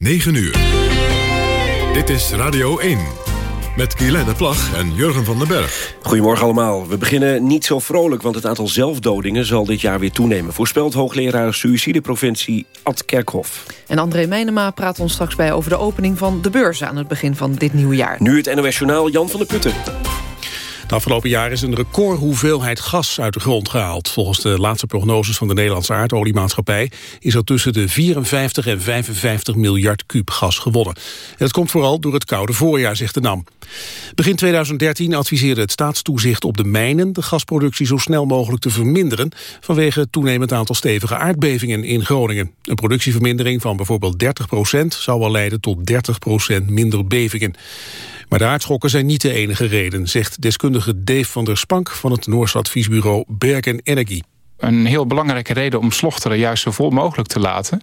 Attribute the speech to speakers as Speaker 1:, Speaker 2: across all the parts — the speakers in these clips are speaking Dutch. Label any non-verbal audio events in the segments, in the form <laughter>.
Speaker 1: 9 uur. Dit is Radio 1. Met Guylaine Plag en Jurgen van den Berg.
Speaker 2: Goedemorgen allemaal. We beginnen niet zo vrolijk, want het aantal zelfdodingen zal dit jaar weer toenemen. Voorspelt hoogleraar suïcidepreventie Ad Kerkhoff.
Speaker 3: En André Meijnema praat ons straks bij over de opening van de beurs aan het begin van dit nieuwe jaar.
Speaker 2: Nu het NOS Journaal Jan van der Putten.
Speaker 4: Het afgelopen jaar is een recordhoeveelheid gas uit de grond gehaald. Volgens de laatste prognoses van de Nederlandse aardoliemaatschappij... is er tussen de 54 en 55 miljard kuub gas gewonnen. En dat komt vooral door het koude voorjaar, zegt de NAM. Begin 2013 adviseerde het staatstoezicht op de mijnen... de gasproductie zo snel mogelijk te verminderen... vanwege het toenemend aantal stevige aardbevingen in Groningen. Een productievermindering van bijvoorbeeld 30 procent... zou wel leiden tot 30 procent minder bevingen. Maar de aardschokken zijn niet de enige reden, zegt deskundige Dave van der Spank van het Noorse adviesbureau Bergen Energie.
Speaker 5: Een heel belangrijke reden om slochteren juist zo vol mogelijk te laten...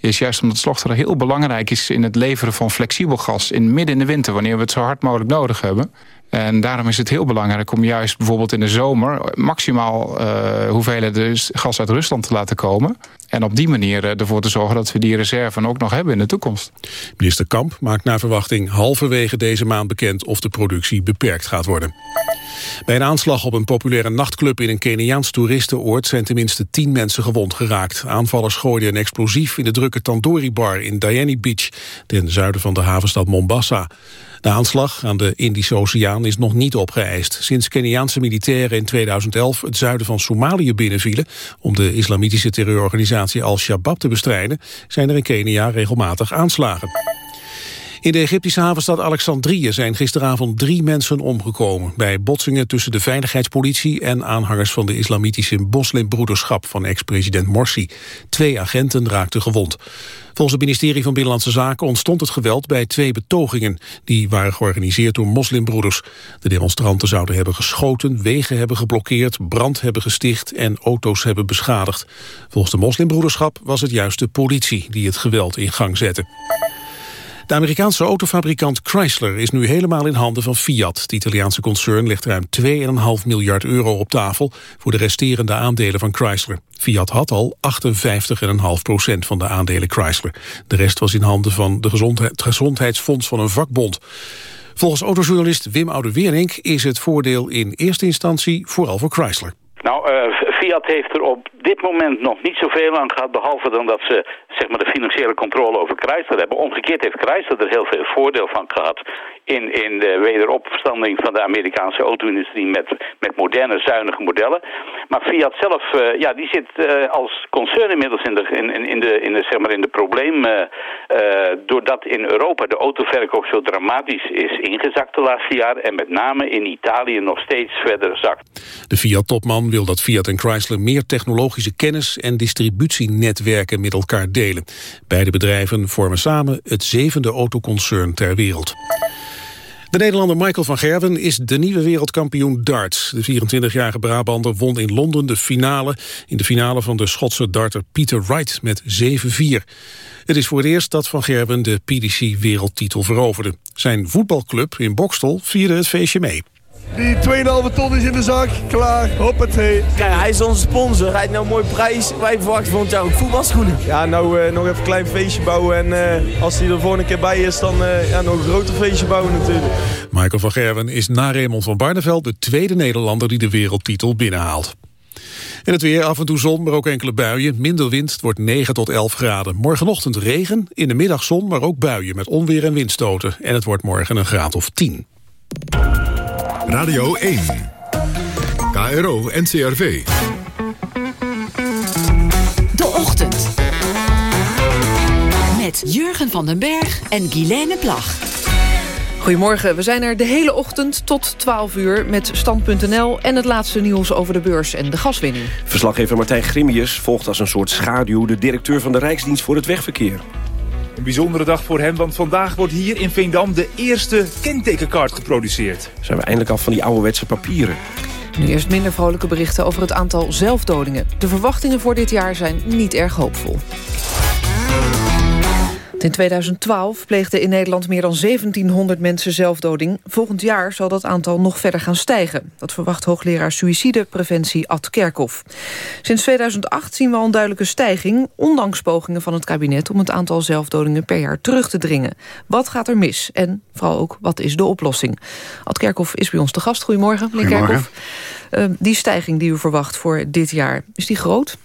Speaker 5: is juist omdat slochteren heel belangrijk is in het leveren van flexibel gas... in midden in de winter, wanneer we het zo hard mogelijk nodig hebben. En daarom is het heel belangrijk om juist bijvoorbeeld in de zomer... maximaal uh, hoeveelheden gas uit Rusland te laten komen. En op die manier eh, ervoor te zorgen dat we die reserve ook nog hebben in de toekomst.
Speaker 4: Minister Kamp maakt naar verwachting halverwege deze maand bekend... of de productie beperkt gaat worden. Bij een aanslag op een populaire nachtclub in een Keniaans toeristenoord zijn tenminste tien mensen gewond geraakt. Aanvallers gooiden een explosief in de drukke Tandoori Bar in Diani Beach, ten zuiden van de havenstad Mombasa. De aanslag aan de Indische Oceaan is nog niet opgeëist. Sinds Keniaanse militairen in 2011 het zuiden van Somalië binnenvielen... om de islamitische terreurorganisatie Al-Shabaab te bestrijden... zijn er in Kenia regelmatig aanslagen. In de Egyptische havenstad Alexandrië zijn gisteravond drie mensen omgekomen... bij botsingen tussen de veiligheidspolitie en aanhangers van de islamitische moslimbroederschap van ex-president Morsi. Twee agenten raakten gewond. Volgens het ministerie van Binnenlandse Zaken ontstond het geweld bij twee betogingen. Die waren georganiseerd door moslimbroeders. De demonstranten zouden hebben geschoten, wegen hebben geblokkeerd, brand hebben gesticht en auto's hebben beschadigd. Volgens de moslimbroederschap was het juist de politie die het geweld in gang zette. De Amerikaanse autofabrikant Chrysler is nu helemaal in handen van Fiat. Het Italiaanse concern legt ruim 2,5 miljard euro op tafel... voor de resterende aandelen van Chrysler. Fiat had al 58,5 procent van de aandelen Chrysler. De rest was in handen van de het gezondheidsfonds van een vakbond. Volgens autojournalist Wim Oude-Wernink is het voordeel in eerste instantie vooral voor Chrysler.
Speaker 6: Nou, uh, Fiat heeft er op dit moment nog niet zoveel aan gehad... behalve dan dat ze zeg maar, de financiële controle over Chrysler hebben. Omgekeerd heeft Chrysler er heel veel voordeel van gehad... in, in de wederopstanding van de Amerikaanse auto-industrie... Met, met moderne, zuinige modellen. Maar Fiat zelf, uh, ja, die zit uh, als concern inmiddels in de, in, in de, in de, zeg maar in de probleem... doordat in Europa de autoverkoop zo dramatisch is ingezakt de laatste jaren... en met name in Italië nog steeds verder zakt.
Speaker 4: De Fiat-topman wil dat Fiat en Chrysler meer technologische kennis en distributienetwerken met elkaar delen. Beide bedrijven vormen samen het zevende autoconcern ter wereld. De Nederlander Michael van Gerwen is de nieuwe wereldkampioen darts. De 24-jarige Brabander won in Londen de finale... in de finale van de Schotse darter Peter Wright met 7-4. Het is voor het eerst dat Van Gerwen de PDC-wereldtitel veroverde. Zijn voetbalclub in Bokstel vierde het feestje mee.
Speaker 7: Die 2,5 ton is in de zak, klaar, hoppatee.
Speaker 8: Kijk, hij is onze sponsor, hij heeft nou een mooie prijs. Wij verwachten volgend jaar ook voetbalschoenen.
Speaker 7: Ja, nou uh, nog even een klein feestje bouwen. En uh, als hij er volgende keer bij is, dan uh, ja, nog een groter feestje bouwen natuurlijk.
Speaker 4: Michael van Gerwen is na Raymond van Barneveld de tweede Nederlander die de wereldtitel binnenhaalt. En het weer, af en toe zon, maar ook enkele buien. Minder wind, het wordt 9 tot 11 graden. Morgenochtend regen, in de middag zon, maar ook buien met onweer en windstoten. En het wordt morgen een graad of 10.
Speaker 1: Radio 1. KRO NCRV.
Speaker 9: De Ochtend. Met Jurgen van den Berg en Guilaine Plag.
Speaker 3: Goedemorgen, we zijn er de hele ochtend tot 12 uur met Stand.nl... en het laatste nieuws over de beurs en de gaswinning.
Speaker 2: Verslaggever Martijn Grimius volgt als een soort schaduw... de directeur van de Rijksdienst voor het Wegverkeer.
Speaker 10: Een bijzondere dag voor hem, want vandaag wordt hier in Veendam de eerste kentekenkaart geproduceerd.
Speaker 2: Zijn we eindelijk af van die ouderwetse papieren.
Speaker 3: Nu eerst minder vrolijke berichten over het aantal zelfdodingen. De verwachtingen voor dit jaar zijn niet erg hoopvol. In 2012 pleegden in Nederland meer dan 1700 mensen zelfdoding. Volgend jaar zal dat aantal nog verder gaan stijgen. Dat verwacht hoogleraar suïcidepreventie Ad Kerkhoff. Sinds 2008 zien we al een duidelijke stijging... ondanks pogingen van het kabinet om het aantal zelfdodingen per jaar terug te dringen. Wat gaat er mis? En vooral ook, wat is de oplossing? Ad Kerkhoff is bij ons te gast. Goedemorgen, meneer Kerkhoff. Uh, die stijging die u verwacht voor dit jaar, is die groot?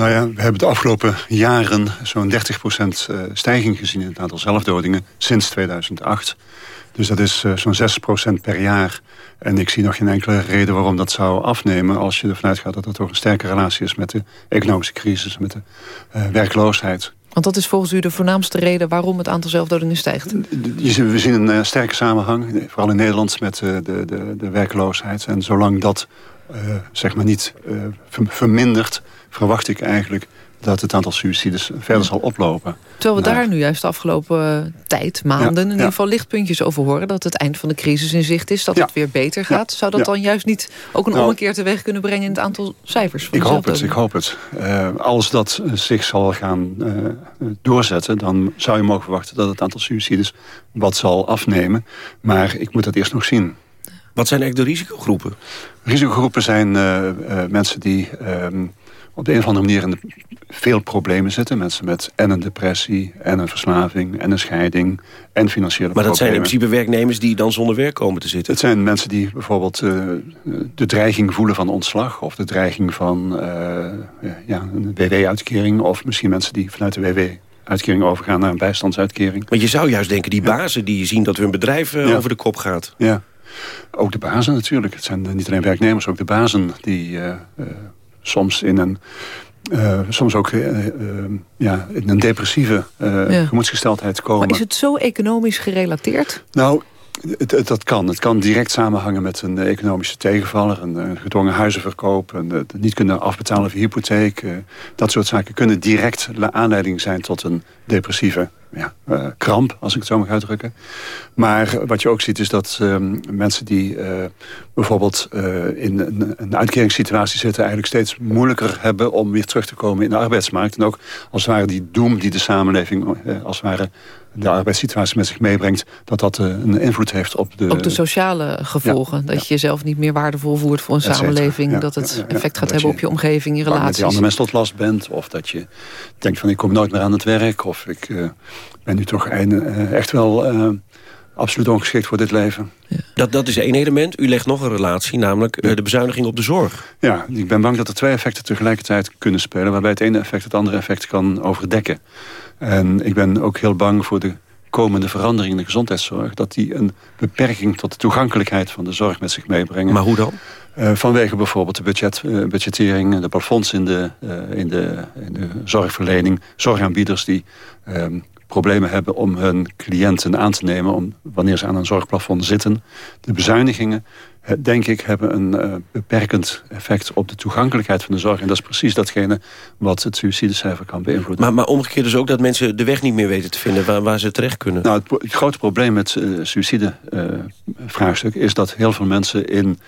Speaker 11: Nou ja, we hebben de afgelopen jaren zo'n 30% eh, stijging gezien... in het aantal zelfdodingen sinds 2008. Dus dat is uh, zo'n 6% per jaar. En ik zie nog geen enkele reden waarom dat zou afnemen... als je ervan uitgaat dat er toch een sterke relatie is... met de economische crisis, met de uh, werkloosheid.
Speaker 3: Want dat is volgens u de voornaamste reden waarom het aantal zelfdodingen stijgt?
Speaker 11: We zien een sterke samenhang, vooral in Nederland, met de, de, de werkloosheid. En zolang dat zeg maar niet vermindert verwacht ik eigenlijk dat het aantal suicides verder zal oplopen.
Speaker 3: Terwijl we daar nu juist de afgelopen tijd, maanden... in ieder geval lichtpuntjes over horen... dat het eind van de crisis in zicht is, dat het weer beter gaat. Zou dat dan juist niet ook een nou, ommekeer teweeg kunnen brengen... in het aantal cijfers?
Speaker 11: ik hoop het, ik hoop het. Uh, als dat zich zal gaan uh, doorzetten... dan zou je mogen verwachten dat het aantal suicides wat zal afnemen. Maar ik moet dat eerst nog zien.
Speaker 2: Wat zijn eigenlijk de risicogroepen?
Speaker 11: Risicogroepen zijn uh, mensen die... Ehm, op de een of andere manier in veel problemen zitten. Mensen met en een depressie, en een verslaving, en een scheiding, en financiële
Speaker 2: maar
Speaker 11: problemen.
Speaker 2: Maar dat zijn in principe werknemers die dan zonder werk komen te zitten?
Speaker 11: Het zijn mensen die bijvoorbeeld uh, de dreiging voelen van ontslag... of de dreiging van uh, ja, een WW-uitkering... of misschien mensen die vanuit de WW uitkering overgaan naar een bijstandsuitkering.
Speaker 2: Maar je zou juist denken, die bazen die zien dat hun bedrijf uh, over de kop gaat.
Speaker 11: Ja, ook de bazen natuurlijk. Het zijn niet alleen werknemers, ook de bazen die soms in een... Uh, soms ook ja, in een depressieve ja. gemoedsgesteldheid komen.
Speaker 3: Maar is het zo economisch gerelateerd?
Speaker 11: Nou, dat kan. Het kan direct samenhangen met een economische tegenvaller... een, gedwongen huizenverkoop, een, niet kunnen afbetalen van hypotheek. dat soort zaken kunnen direct aanleiding zijn tot een depressieve ja, uh, kramp, als ik het zo mag uitdrukken. Maar wat je ook ziet is dat uh, mensen die uh, bijvoorbeeld in een, een, uitkeringssituatie zitten... eigenlijk steeds moeilijker hebben om weer terug te komen in de arbeidsmarkt. En ook als het ware die doem die de samenleving als het ware de arbeidssituatie met zich meebrengt... dat dat een invloed heeft op de...
Speaker 3: Ook de sociale gevolgen. Ja, dat je jezelf niet meer waardevol voert voor een samenleving. dat het effect gaat hebben op je omgeving, je relaties. Dat
Speaker 11: je andere mensen tot last bent. Of dat je denkt van ik kom nooit meer aan het werk. Of ik ben nu toch een, echt wel uh, absoluut ongeschikt voor dit leven.
Speaker 2: Ja. Dat, dat is één element. U legt nog een relatie, namelijk uh, de bezuiniging op de zorg.
Speaker 11: Ja, ik ben bang dat er twee effecten tegelijkertijd kunnen spelen... waarbij het ene effect het andere effect kan overdekken. En ik ben ook heel bang voor de komende veranderingen in de gezondheidszorg... dat die een beperking tot de toegankelijkheid van de zorg met zich meebrengen.
Speaker 2: Maar hoe dan?
Speaker 11: Uh, vanwege bijvoorbeeld de budget, uh, budgettering, de plafonds in de, uh, in, de, in de zorgverlening. Zorgaanbieders die um, problemen hebben om hun cliënten aan te nemen... Om, wanneer ze aan een zorgplafond zitten. De bezuinigingen, denk ik, hebben een uh, beperkend effect... op de toegankelijkheid van de zorg. En dat is precies datgene wat het suïcidecijfer kan beïnvloeden.
Speaker 2: Maar, maar omgekeerd dus ook dat mensen de weg niet meer weten te vinden... waar, waar ze terecht kunnen?
Speaker 11: Nou, het, het grote probleem met uh, suïcidevraagstuk... is dat heel veel mensen in,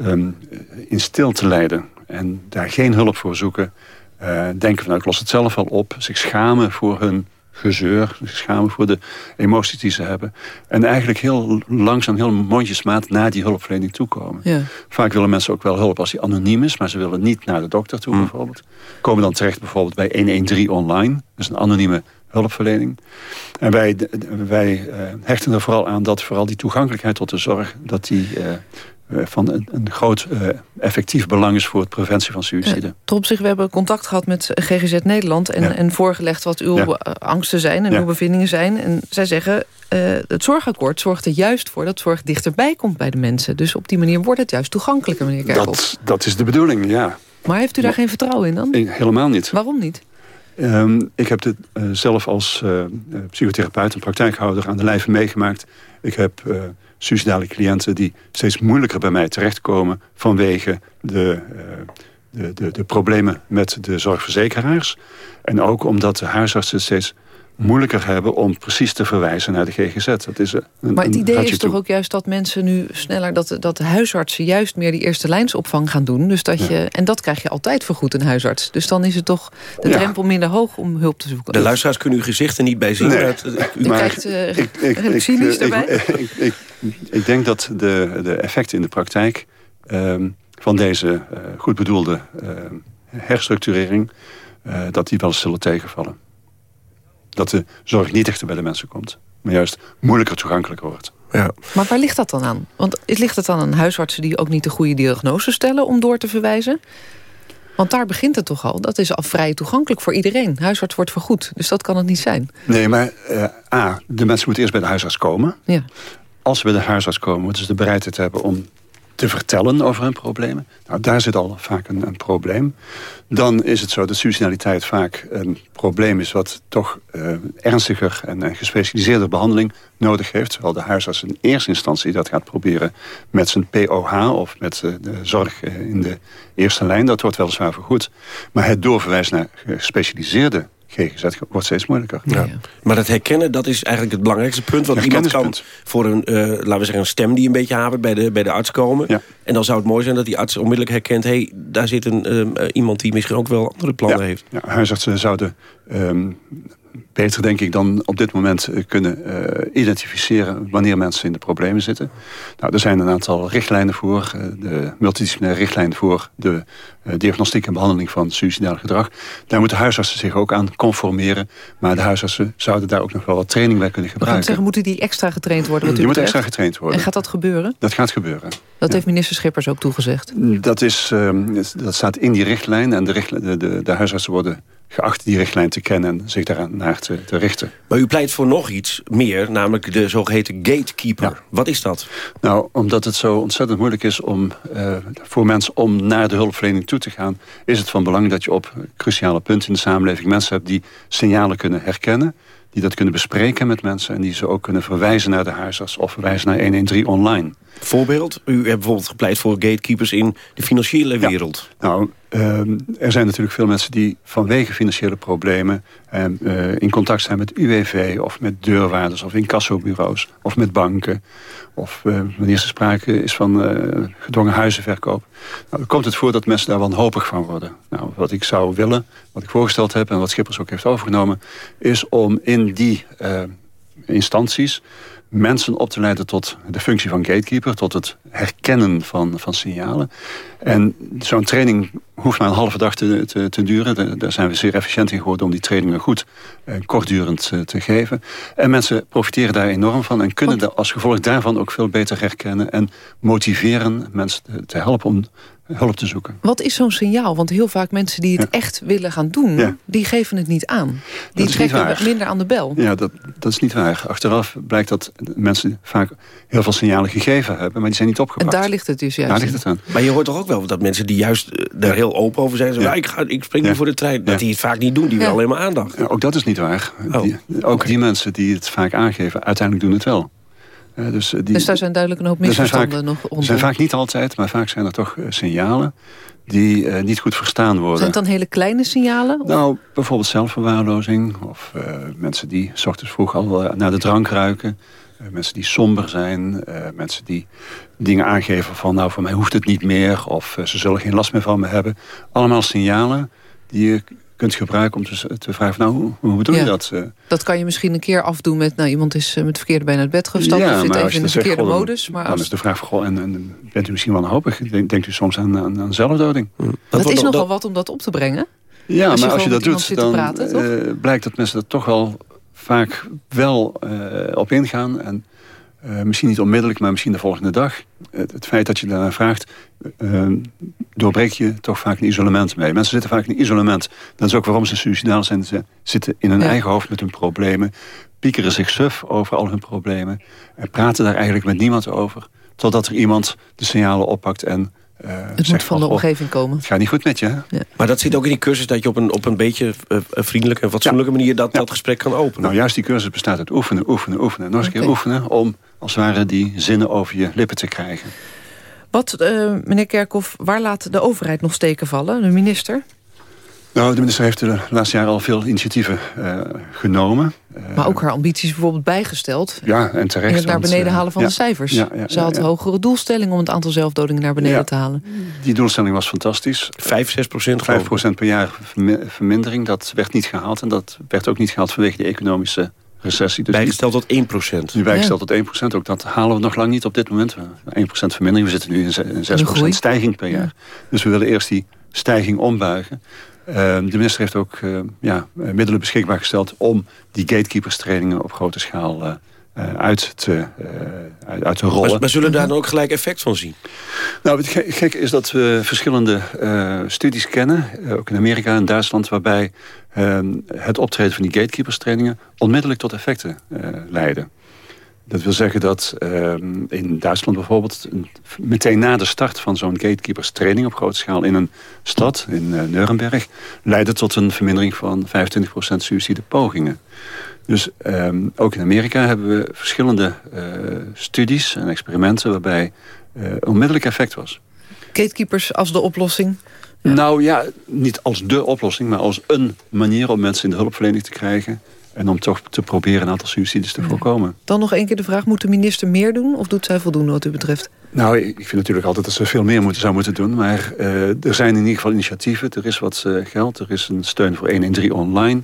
Speaker 11: um, in stilte lijden... en daar geen hulp voor zoeken... denken van, nou, ik los het zelf wel op. Zich schamen voor hun gezeur, schamen voor de emoties die ze hebben. En eigenlijk heel langzaam, heel mondjesmaat naar die hulpverlening toekomen. Ja. Vaak willen mensen ook wel hulp als die anoniem is, maar ze willen niet naar de dokter toe mm. bijvoorbeeld. Komen dan terecht bijvoorbeeld bij 113 online, dus een anonieme hulpverlening. En wij, wij uh, hechten er vooral aan dat vooral die toegankelijkheid tot de zorg... dat die uh, van een, een groot uh, effectief belang is voor het preventie van suïcide. Ja,
Speaker 3: tot op zich, we hebben contact gehad met GGZ Nederland... en, ja. en voorgelegd wat uw ja. angsten zijn en uw bevindingen zijn. En zij zeggen, uh, het zorgakkoord zorgt er juist voor... dat zorg dichterbij komt bij de mensen. Dus op die manier wordt het juist toegankelijker, meneer Kerkhoff.
Speaker 11: Dat, dat is de bedoeling, ja.
Speaker 3: Maar heeft u daar maar, geen vertrouwen in dan?
Speaker 11: Helemaal niet.
Speaker 3: Waarom niet?
Speaker 11: Um, ik heb dit uh, zelf als psychotherapeut en praktijkhouder aan de lijve meegemaakt. Ik heb suicidale cliënten die steeds moeilijker bij mij terechtkomen... vanwege de, de, de, de problemen met de zorgverzekeraars. En ook omdat de huisartsen steeds moeilijker hebben om precies te verwijzen naar de GGZ. Dat is een,
Speaker 3: maar het
Speaker 11: een
Speaker 3: idee is toch
Speaker 11: toe.
Speaker 3: ook juist dat mensen nu sneller... dat, dat de huisartsen juist meer die eerste lijnsopvang gaan doen. Dus dat je, en dat krijg je altijd vergoed, een huisarts. Dus dan is het toch de
Speaker 11: Ja.
Speaker 3: drempel minder hoog om hulp te zoeken.
Speaker 2: De luisteraars kunnen uw gezichten niet bij zien.
Speaker 11: Nee.
Speaker 2: u
Speaker 11: Maar
Speaker 3: krijgt,
Speaker 11: ik, ik, ik,
Speaker 3: erbij.
Speaker 11: ik, ik, ik, ik denk dat de, de effecten in de praktijk ehm, van deze eh, goed bedoelde ehm, herstructurering, eh, dat die wel eens zullen tegenvallen. Dat de zorg niet dichter bij de mensen komt, maar juist moeilijker toegankelijker wordt.
Speaker 2: Ja.
Speaker 3: Maar waar ligt dat dan aan? Want het ligt het dan aan huisartsen die ook niet de goede diagnose stellen... om door te verwijzen? Want daar begint het toch al. Dat is al vrij toegankelijk voor iedereen. Huisarts wordt vergoed, dus dat kan het niet zijn.
Speaker 11: Nee, maar eh, A, de mensen moeten eerst bij de huisarts komen.
Speaker 3: Ja.
Speaker 11: Als ze bij de huisarts komen, moeten ze de bereidheid hebben om te vertellen over hun problemen. Nou, daar zit al vaak een, een probleem. Dan is het zo dat suicidaliteit vaak een probleem is... wat toch eh, ernstiger en, gespecialiseerde behandeling nodig heeft. Terwijl de huisarts in eerste instantie dat gaat proberen... met zijn POH of met eh, de zorg eh, in de eerste lijn. Dat wordt weliswaar vergoed. Maar het doorverwijzen naar gespecialiseerde GGZ wordt steeds moeilijker.
Speaker 2: Ja. Maar dat herkennen, dat is eigenlijk het belangrijkste punt. Want iemand kan voor een, eh, laten we zeggen, een stem die een beetje hapert bij de, bij de arts komen.
Speaker 11: Ja.
Speaker 2: En dan zou het mooi zijn dat die arts onmiddellijk herkent... hé, hey, daar zit een, ehm, eh, iemand die misschien ook wel andere plannen
Speaker 11: Ja.
Speaker 2: heeft.
Speaker 11: Ja, huisartsen zouden beter, denk ik, dan op dit moment eh, kunnen eh, identificeren wanneer mensen in de problemen zitten. Nou, er zijn een aantal richtlijnen voor, eh, de multidisciplinaire richtlijn voor de diagnostiek en behandeling van suicidaal gedrag. Daar moeten huisartsen zich ook aan conformeren. Maar de huisartsen zouden daar ook nog wel wat training bij kunnen gebruiken.
Speaker 3: zeggen, moeten die extra getraind worden?
Speaker 11: Die moet extra getraind worden.
Speaker 3: En gaat dat gebeuren?
Speaker 11: Dat gaat gebeuren.
Speaker 3: Dat heeft minister Schippers ook toegezegd.
Speaker 11: Dat, is, ehm, dat staat in die richtlijn. En de, richtlijn, de, de, de huisartsen worden geacht die richtlijn te kennen... en zich daaraan naar te, te richten.
Speaker 2: Maar u pleit voor nog iets meer, namelijk de zogeheten gatekeeper. Wat is dat?
Speaker 11: Nou, omdat het zo ontzettend moeilijk is om, eh, voor mensen om naar de hulpverlening toe te gaan... is het van belang dat je op cruciale punten in de samenleving mensen hebt... die signalen kunnen herkennen, die dat kunnen bespreken met mensen... en die ze ook kunnen verwijzen naar de huisarts of verwijzen naar 113 online.
Speaker 2: Voorbeeld, u hebt bijvoorbeeld gepleit voor gatekeepers in de financiële wereld.
Speaker 11: Nou, ehm, er zijn natuurlijk veel mensen die vanwege financiële problemen... ehm, eh, in contact zijn met UWV of met deurwaarders of incassobureaus... of met banken, of eh, wanneer er sprake is van eh, gedwongen huizenverkoop. Nou, dan komt het voor dat mensen daar wanhopig van worden. Nou, wat ik zou willen, wat ik voorgesteld heb... en wat Schippers ook heeft overgenomen... is om in die instanties mensen op te leiden tot de functie van gatekeeper... tot het herkennen van, van signalen. En zo'n training hoeft maar een halve dag te, te, te duren. Daar- zijn we zeer efficiënt in geworden om die trainingen goed eh, kortdurend eh, te geven. En mensen profiteren daar enorm van... en kunnen daar als gevolg daarvan ook veel beter herkennen... en motiveren mensen te, te helpen om hulp te zoeken.
Speaker 3: Wat is zo'n signaal? Want heel vaak mensen die het echt willen gaan doen...
Speaker 11: Ja.
Speaker 3: die geven het niet aan. Die trekken minder aan de bel.
Speaker 11: Ja, dat, dat is niet waar. Achteraf blijkt dat mensen vaak heel veel signalen gegeven hebben... maar die zijn niet
Speaker 3: En
Speaker 11: opgepakt.
Speaker 3: daar ligt het dus juist.
Speaker 11: Daar ligt het aan.
Speaker 2: Maar je hoort toch ook wel dat mensen die juist eh, daar heel open over zijn... Zeggen,
Speaker 11: Ja.
Speaker 2: "Ja, ik, ga, ik spring nu voor de trein. Dat
Speaker 11: Ja.
Speaker 2: die het vaak niet doen, die willen alleen maar aandacht.
Speaker 11: Ja, ook dat is niet waar.
Speaker 2: Oh.
Speaker 11: Die, ook die mensen die het vaak aangeven, uiteindelijk doen het wel. Eh, dus, eh, die,
Speaker 3: Dus daar zijn duidelijk een hoop
Speaker 11: er
Speaker 3: misverstanden nog
Speaker 11: er
Speaker 3: onder.
Speaker 11: zijn vaak niet altijd, maar vaak zijn er toch eh, signalen... die niet goed verstaan worden.
Speaker 3: Zijn het dan hele kleine signalen?
Speaker 11: Nou, bijvoorbeeld zelfverwaarlozing. Of mensen die s ochtends vroeg al naar de drank ruiken. Mensen die somber zijn. mensen die dingen aangeven van... nou, voor mij hoeft het niet meer. Of ze zullen geen last meer van me hebben. Allemaal signalen die je kunt gebruiken om te, te vragen... van, nou, hoe, hoe bedoel
Speaker 3: Ja.
Speaker 11: je dat? Eh,
Speaker 3: Dat kan je misschien een keer afdoen met... nou, iemand is eh, met het verkeerde been uit bed gestapt... of zit
Speaker 11: maar
Speaker 3: even in de
Speaker 11: dat zegt,
Speaker 3: verkeerde
Speaker 11: goh, dan-
Speaker 3: modus. Maar
Speaker 11: Dan
Speaker 3: als,
Speaker 11: is de vraag van, goh, en, en bent u misschien wel wanhopig? Denkt, denkt u soms aan, aan, aan zelfdoding?
Speaker 3: dat is nogal wat om dat op te brengen.
Speaker 11: Ja,
Speaker 3: Als je
Speaker 11: maar als je dat doet, dan
Speaker 3: praten,
Speaker 11: eh, blijkt dat mensen er toch wel vaak wel op ingaan. En eh, misschien niet onmiddellijk, maar misschien de volgende dag. Het, het feit dat je daarna vraagt, eh, doorbreek je toch vaak een isolement mee. Mensen zitten vaak in isolement. Dat is ook waarom ze suicidaal zijn. Ze zitten in hun
Speaker 3: Ja.
Speaker 11: eigen hoofd met hun problemen. Piekeren zich suf over al hun problemen. En praten daar eigenlijk met niemand over. Totdat er iemand de signalen oppakt en eh,
Speaker 3: Het moet van de
Speaker 11: oh,
Speaker 3: omgeving komen.
Speaker 11: Het gaat niet goed met je, hè?
Speaker 2: Maar dat zit ook in die cursus dat je op een, op een beetje eh, vriendelijke en fatsoenlijke manier... Dat, dat gesprek kan openen.
Speaker 11: Nou, juist die cursus bestaat uit oefenen, oefenen, oefenen. En nog eens keer oefenen om als het ware die zinnen over je lippen te krijgen.
Speaker 3: Wat, eh, meneer Kerkhoff, waar laat de overheid nog steken vallen? De minister?
Speaker 11: Nou, de minister heeft de laatste jaren al veel initiatieven eh, genomen.
Speaker 3: Maar ook haar ambities bijvoorbeeld bijgesteld.
Speaker 11: Ja, en terecht.
Speaker 3: In het naar beneden
Speaker 11: want,
Speaker 3: halen van
Speaker 11: ja,
Speaker 3: de cijfers.
Speaker 11: ja, ja,
Speaker 3: Ze had
Speaker 11: ja, ja.
Speaker 3: hogere doelstellingen om het aantal zelfdodingen naar beneden
Speaker 11: Ja.
Speaker 3: te halen.
Speaker 11: Die doelstelling was fantastisch.
Speaker 2: 5, 6 procent
Speaker 11: 5% per jaar vermi- vermindering, dat werd niet gehaald. En dat werd ook niet gehaald vanwege die economische recessie. Dus
Speaker 2: Bijgesteld tot 1 procent.
Speaker 11: Nu bijgesteld tot 1% Ook dat halen we nog lang niet op dit moment. 1% vermindering. We zitten nu in ze- in 6
Speaker 3: groei.
Speaker 11: stijging per jaar. Dus we willen eerst die stijging ombuigen. Eh, de minister heeft ook eh, ja, middelen beschikbaar gesteld... om die gatekeepers trainingen op grote schaal eh, eh, uit, te, eh, uit, uit te rollen.
Speaker 2: Maar, maar zullen we daar dan ook gelijk effect van zien?
Speaker 11: Nou, het ge- gekke is dat we verschillende studies kennen, ook in Amerika en Duitsland, waarbij eh, het optreden van die gatekeepers trainingen onmiddellijk tot effecten eh, leiden. Dat wil zeggen dat eh, in Duitsland bijvoorbeeld, een- meteen na de start van zo'n gatekeepers training op grote schaal in een stad, in eh Nuremberg, leidde tot een vermindering van 25% suïcidepogingen. Dus ehm, ook in Amerika hebben we verschillende eh, studies en experimenten waarbij eh, onmiddellijk effect was.
Speaker 3: Gatekeepers als de oplossing.
Speaker 11: Nou ja, niet als de oplossing, maar als een manier om mensen in de hulpverlening te krijgen. En om toch te proberen een aantal suicides te voorkomen.
Speaker 3: Dan nog één keer de vraag, moet de minister meer doen? Of doet zij voldoende wat u betreft?
Speaker 11: Nou, ik vind natuurlijk altijd dat ze veel meer moeten, zou moeten doen. Maar eh, er zijn in ieder geval initiatieven. Er is wat eh, geld. Er is een steun voor 113 online.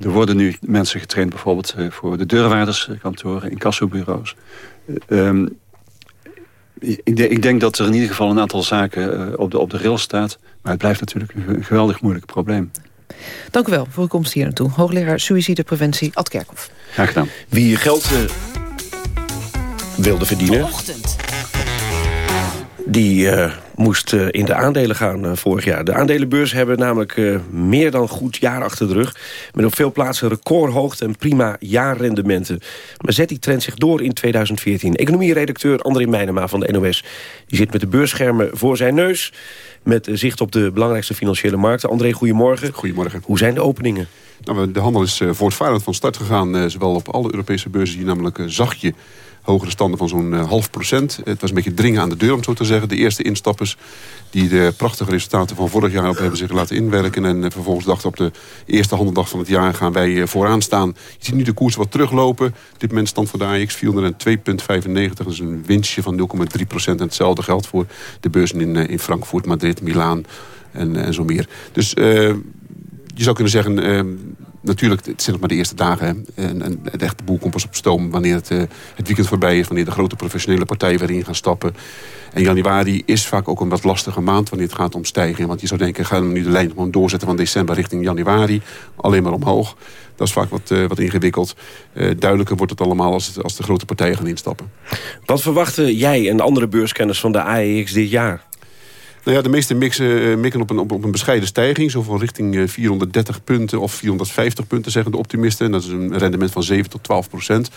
Speaker 11: Er worden nu mensen getraind bijvoorbeeld eh, voor de deurwaarderskantoren, incassobureaus. Eh, ehm, ik, de- ik denk dat er in ieder geval een aantal zaken op, de, op de rail staat. Maar het blijft natuurlijk een, ge- geweldig moeilijk probleem.
Speaker 3: Dank u wel voor uw komst hier naartoe. Hoogleraar suïcidepreventie Ad Kerkhoff.
Speaker 11: Graag gedaan.
Speaker 2: Wie geld eh, wilde verdienen,
Speaker 9: Ochtend.
Speaker 2: die eh, moest eh, in de aandelen gaan eh, vorig jaar. De aandelenbeurs hebben namelijk eh, meer dan goed jaar achter de rug. Met op veel plaatsen recordhoogte en prima jaarrendementen. Maar zet die trend zich door in 2014? Economieredacteur André Meijnema van de NOS... die zit met de beursschermen voor zijn neus... met zicht op de belangrijkste financiële markten. André, goedemorgen.
Speaker 12: Goedemorgen.
Speaker 2: Hoe zijn de openingen?
Speaker 12: Nou, de handel is eh, voortvarend van start gegaan. eh, zowel op alle Europese beurzen die namelijk een zachtje hogere standen van zo'n eh, half procent. Het was een beetje dringen aan de deur, om zo te zeggen. De eerste instappers die de prachtige resultaten van vorig jaar op hebben zich laten inwerken. En eh, vervolgens dachten op de eerste handeldag van het jaar gaan wij eh, vooraan staan. Je ziet nu de koers wat teruglopen. Op dit moment stand voor de AX 402,95. Dat is een winstje van 0,3 procent. En hetzelfde geldt voor de beurzen in, in Frankfurt, Madrid, Milaan en, zo meer. Dus... je zou kunnen zeggen, natuurlijk, het zijn nog maar de eerste dagen. En, en de echte boel komt pas op stoom wanneer het, eh, het weekend voorbij is. Wanneer de grote professionele partijen weer in gaan stappen. En januari is vaak ook een wat lastige maand wanneer het gaat om stijgen. Want je zou denken, gaan we nu de lijn gewoon doorzetten van december richting januari. Alleen maar omhoog. Dat is vaak wat, eh, wat ingewikkeld. Eh, duidelijker wordt het allemaal als, het- als de grote partijen gaan instappen.
Speaker 2: Wat verwachten jij en andere beurskenners van de AEX dit jaar?
Speaker 12: Nou ja, de meeste mixen, eh, mikken op een, op, een bescheiden stijging. Zo van richting eh, 430 punten of 450 punten, zeggen de optimisten. En dat is een rendement van 7 tot 12 procent.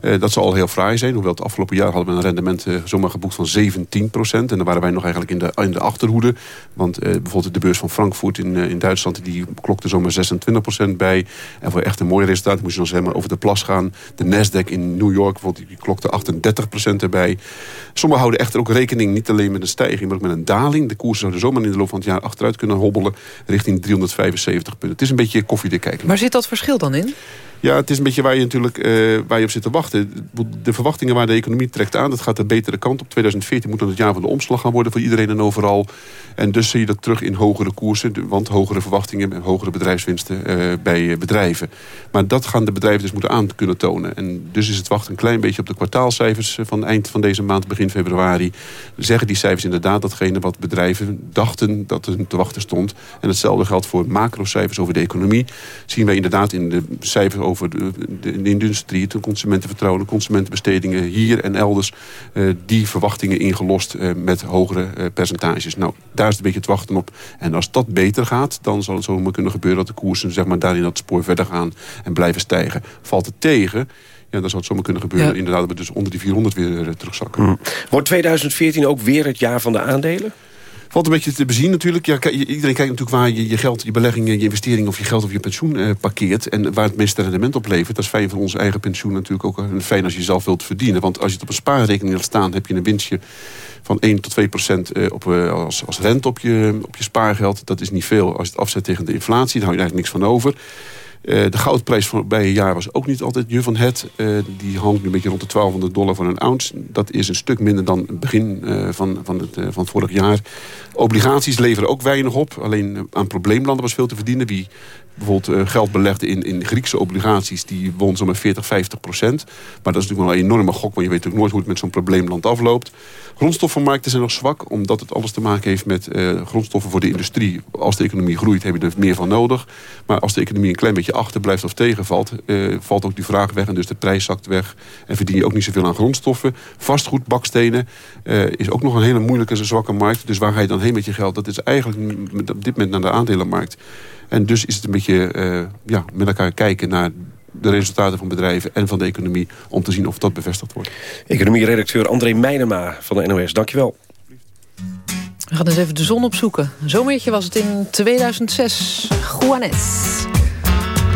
Speaker 12: Eh, dat zal al heel fraai zijn. Hoewel het afgelopen jaar hadden we een rendement eh, zomaar geboekt van 17 procent. En dan waren wij nog eigenlijk in de, in de achterhoede. Want eh, bijvoorbeeld de beurs van Frankfurt in, eh, in Duitsland... die klokte zomaar 26 procent bij. En voor echt een mooi resultaat moest je dan over de plas gaan. De Nasdaq in New York bijvoorbeeld, die klokte 38 procent erbij. Sommigen houden echter ook rekening niet alleen met een stijging... maar ook met een daling. De koers zouden zomaar in de loop van het jaar achteruit kunnen hobbelen... richting 375 punten. Het is een beetje koffiedik kijken.
Speaker 3: Waar zit dat verschil dan in?
Speaker 12: Ja, het is een beetje waar je natuurlijk eh, waar je op zit te wachten. De verwachtingen waar de economie trekt aan, dat gaat de betere kant op. 2014 moet dan het jaar van de omslag gaan worden voor iedereen en overal. En dus zie je dat terug in hogere koersen. Want hogere verwachtingen en hogere bedrijfswinsten eh, bij eh, bedrijven. Maar dat gaan de bedrijven dus moeten aan kunnen tonen. En dus is het wachten een klein beetje op de kwartaalcijfers... van eind van deze maand, begin februari. Zeggen die cijfers inderdaad datgene wat bedrijven dachten dat er te wachten stond. En hetzelfde geldt voor macrocijfers over de economie. Zien wij inderdaad in de cijfers over de, de, de industrie... het consumentenvertrouwen, de consumentenbestedingen hier en elders... eh, die verwachtingen ingelost eh, met hogere eh, percentages. Nou, daar is het een beetje het wachten op. En als dat beter gaat, dan zal het zomaar kunnen gebeuren... dat de koersen zeg maar, daar in dat spoor verder gaan en blijven stijgen. Valt het tegen... Ja, dan zou het zomaar kunnen gebeuren.
Speaker 2: Ja.
Speaker 12: Inderdaad, dat we dus onder die 400 weer terugzakken.
Speaker 2: Wordt 2014 ook weer het jaar van de aandelen?
Speaker 12: Valt een beetje te bezien natuurlijk. Ja, iedereen kijkt natuurlijk waar je je geld, je beleggingen, je investeringen... of je geld of je pensioen eh, parkeert. En waar het meeste rendement op levert. Dat is fijn voor ons eigen pensioen natuurlijk ook eh, fijn als je zelf wilt verdienen. Want als je het op een spaarrekening laat staan... heb je een winstje van 1 tot 2 procent eh, op, eh, als, als rente op je, op je spaargeld. Dat is niet veel. Als je het afzet tegen de inflatie, dan hou je eigenlijk niks van over. De goudprijs van bij een jaar was ook niet altijd je van het. die hangt nu een beetje rond de 1200 dollar voor een ounce. Dat is een stuk minder dan het begin van, van, het, van vorig jaar. Obligaties leveren ook weinig op. Alleen aan probleemlanden was veel te verdienen. Wie bijvoorbeeld uh, geld belegde in, in Griekse obligaties... die won zo'n 40, 50 procent. Maar dat is natuurlijk wel een enorme gok... want je weet natuurlijk nooit hoe het met zo'n probleemland afloopt. Grondstoffenmarkten zijn nog zwak... omdat het alles te maken heeft met uh, grondstoffen voor de industrie. Als de economie groeit heb je er meer van nodig. Maar als de economie een klein beetje achterblijft of tegenvalt... Uh, valt ook die vraag weg en dus de prijs zakt weg. En verdien je ook niet zoveel aan grondstoffen. Vastgoed, bakstenen is ook nog een hele moeilijke, zwakke markt. Dus waar ga je dan heen met je geld? Dat is eigenlijk op dit moment naar de aandelenmarkt. En dus is het een beetje uh, ja, met elkaar kijken naar de resultaten van bedrijven en van de economie... om te zien of dat bevestigd wordt.
Speaker 2: Economie-redacteur André Meijnema van de NOS. Dankjewel.
Speaker 3: We gaan eens even de zon opzoeken. Zomertje was het in 2006. Juanes.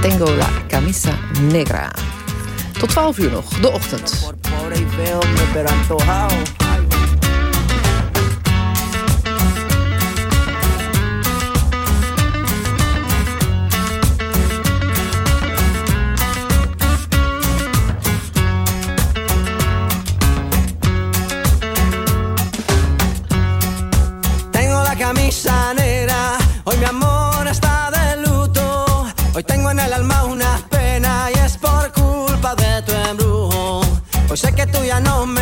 Speaker 3: Tengo la camisa negra. Tot 12 uur nog, de ochtend.
Speaker 13: Ya no me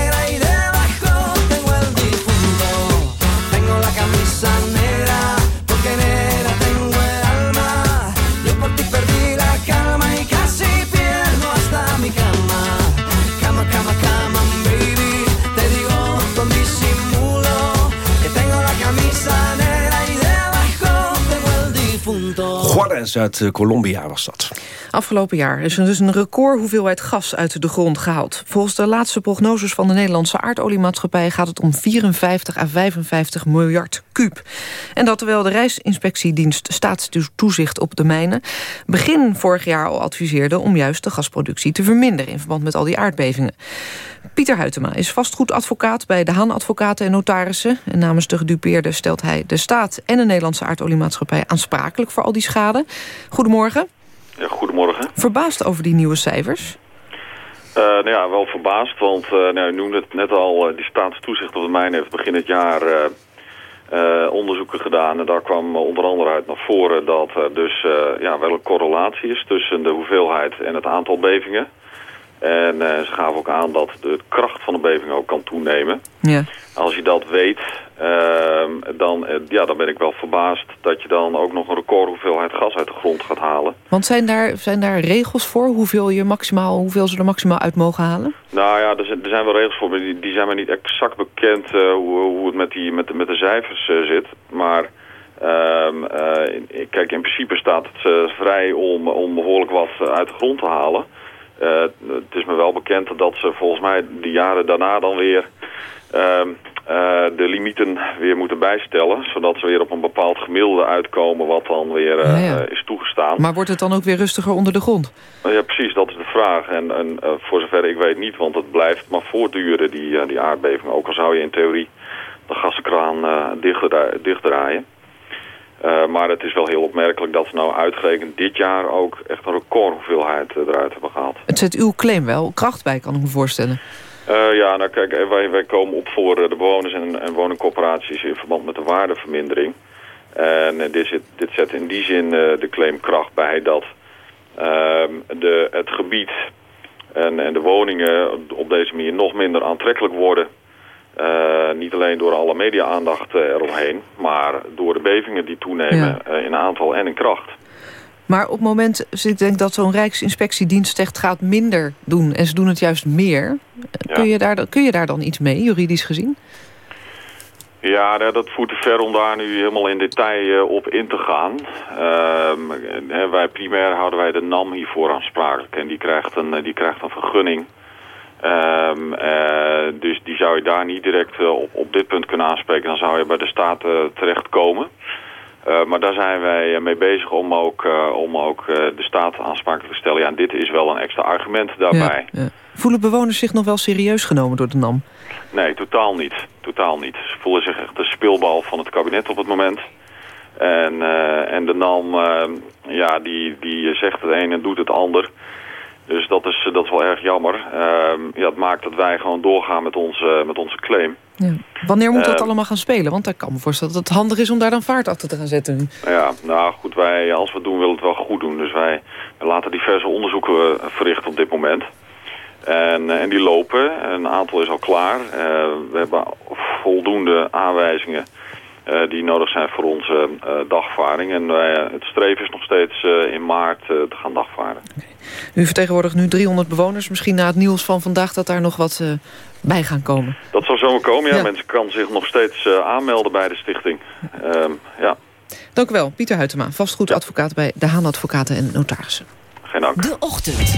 Speaker 13: difunto.
Speaker 2: Juarez uit eh, Colombia was dat.
Speaker 3: Afgelopen jaar is er dus een record hoeveelheid gas uit de grond gehaald. Volgens de laatste prognoses van de Nederlandse aardoliemaatschappij... gaat het om 54 à 55 miljard kuub. En dat terwijl de Rijksinspectiedienst staatstoezicht op de mijnen... begin vorig jaar al adviseerde om juist de gasproductie te verminderen... in verband met al die aardbevingen. Pieter Huytema is vastgoedadvocaat bij de Haan Advocaten en Notarissen. En namens de gedupeerde stelt hij de staat en de Nederlandse aardoliemaatschappij aansprakelijk voor al die schade. Goedemorgen.
Speaker 14: Ja, goedemorgen.
Speaker 3: Verbaasd over die nieuwe cijfers?
Speaker 14: Uh, nou ja, wel verbaasd, want uh, nou, u noemde het net al, uh, die staatstoezicht op de mijn heeft begin het jaar onderzoeken gedaan. En daar kwam onder andere uit naar voren dat er dus ja, wel een correlatie is tussen de hoeveelheid en het aantal bevingen. En ze gaven ook aan dat de kracht van de beving ook kan toenemen.
Speaker 3: Ja.
Speaker 14: Als je dat weet, Ehm, dan, eh, ja, dan ben ik wel verbaasd dat je dan ook nog een record hoeveelheid gas uit de grond gaat halen.
Speaker 3: Want zijn daar, zijn daar regels voor hoeveel, je maximaal, hoeveel ze er maximaal uit mogen halen?
Speaker 14: Nou ja, er zijn, er zijn wel regels voor, maar die, die zijn me niet exact bekend uh, hoe, hoe het met, die, met, de, met de cijfers zit. Maar uh, kijk, in principe staat het vrij om, om behoorlijk wat uit de grond te halen. Het is me wel bekend dat ze volgens mij de jaren daarna dan weer... Um, uh, de limieten weer moeten bijstellen. Zodat ze weer op een bepaald gemiddelde uitkomen wat dan weer uh, is toegestaan.
Speaker 3: Maar wordt het dan ook weer rustiger onder de grond?
Speaker 14: Ja, precies, dat is de vraag. En, en voor zover ik weet niet, want het blijft maar voortduren, die, die aardbeving. Ook al zou je in theorie de gaskraan dichter, dichtdraaien. maar het is wel heel opmerkelijk dat ze nou uitgerekend dit jaar ook echt een recordhoeveelheid eruit hebben gehaald.
Speaker 3: Het zet uw claim wel kracht bij, kan ik me voorstellen.
Speaker 14: Uh, ja, nou kijk, eh, wij, wij komen op voor de bewoners en, en woningcorporaties in verband met de waardevermindering. En dit, zit, dit zet in die zin uh, de claimkracht bij dat ehm, de, het gebied en, en de woningen op deze manier nog minder aantrekkelijk worden. Niet alleen door alle media-aandacht eromheen, maar door de bevingen die toenemen ja. in aantal en in kracht.
Speaker 3: Maar op het moment, dus ik denk dat zo'n Rijksinspectiedienst echt gaat minder doen... en ze doen het juist meer, ja. kun, je daar, kun je daar dan iets mee, juridisch gezien?
Speaker 14: Ja, dat voert te ver om daar nu helemaal in detail op in te gaan. Uh, wij primair houden wij de NAM hiervoor aansprakelijk en die krijgt een, die krijgt een vergunning. Um, uh, dus die zou je daar niet direct op, op dit punt kunnen aanspreken. Dan zou je bij de staat terechtkomen. Uh, maar daar zijn wij mee bezig om ook, om ook de staat aansprakelijk te stellen. Ja, en dit is wel een extra argument daarbij.
Speaker 3: Ja, ja. Voelen bewoners zich nog wel serieus genomen door de NAM?
Speaker 14: Nee, totaal niet. Totaal niet. Ze voelen zich echt de speelbal van het kabinet op het moment. En, en de NAM, ja, die, die zegt het een en doet het ander. Dus dat is, dat is wel erg jammer. Ehm, ja, het maakt dat wij gewoon doorgaan met onze, met onze claim.
Speaker 3: Ja. Wanneer moet dat uh, allemaal gaan spelen? Want ik kan me voorstellen dat het handig is om daar dan vaart achter te gaan zetten.
Speaker 14: Ja, nou goed, wij, als we het doen, willen we het wel goed doen. Dus wij, wij laten diverse onderzoeken verrichten op dit moment. En, en die lopen. Een aantal is al klaar. Uh, we hebben voldoende aanwijzingen uh, die nodig zijn voor onze uh, dagvaring. En uh, het streven is nog steeds in maart te gaan dagvaren.
Speaker 3: Okay. U vertegenwoordigt nu 300 bewoners. Misschien na het nieuws van vandaag dat daar nog wat bij gaan komen.
Speaker 14: Dat zal zomaar komen, ja. ja. Mensen kan zich nog steeds aanmelden bij de stichting. Um, ja.
Speaker 3: Dank u wel, Pieter Huytema, vastgoedadvocaat ja. bij De Haan Advocaten en Notarissen.
Speaker 14: Geen dank.
Speaker 9: De Ochtend.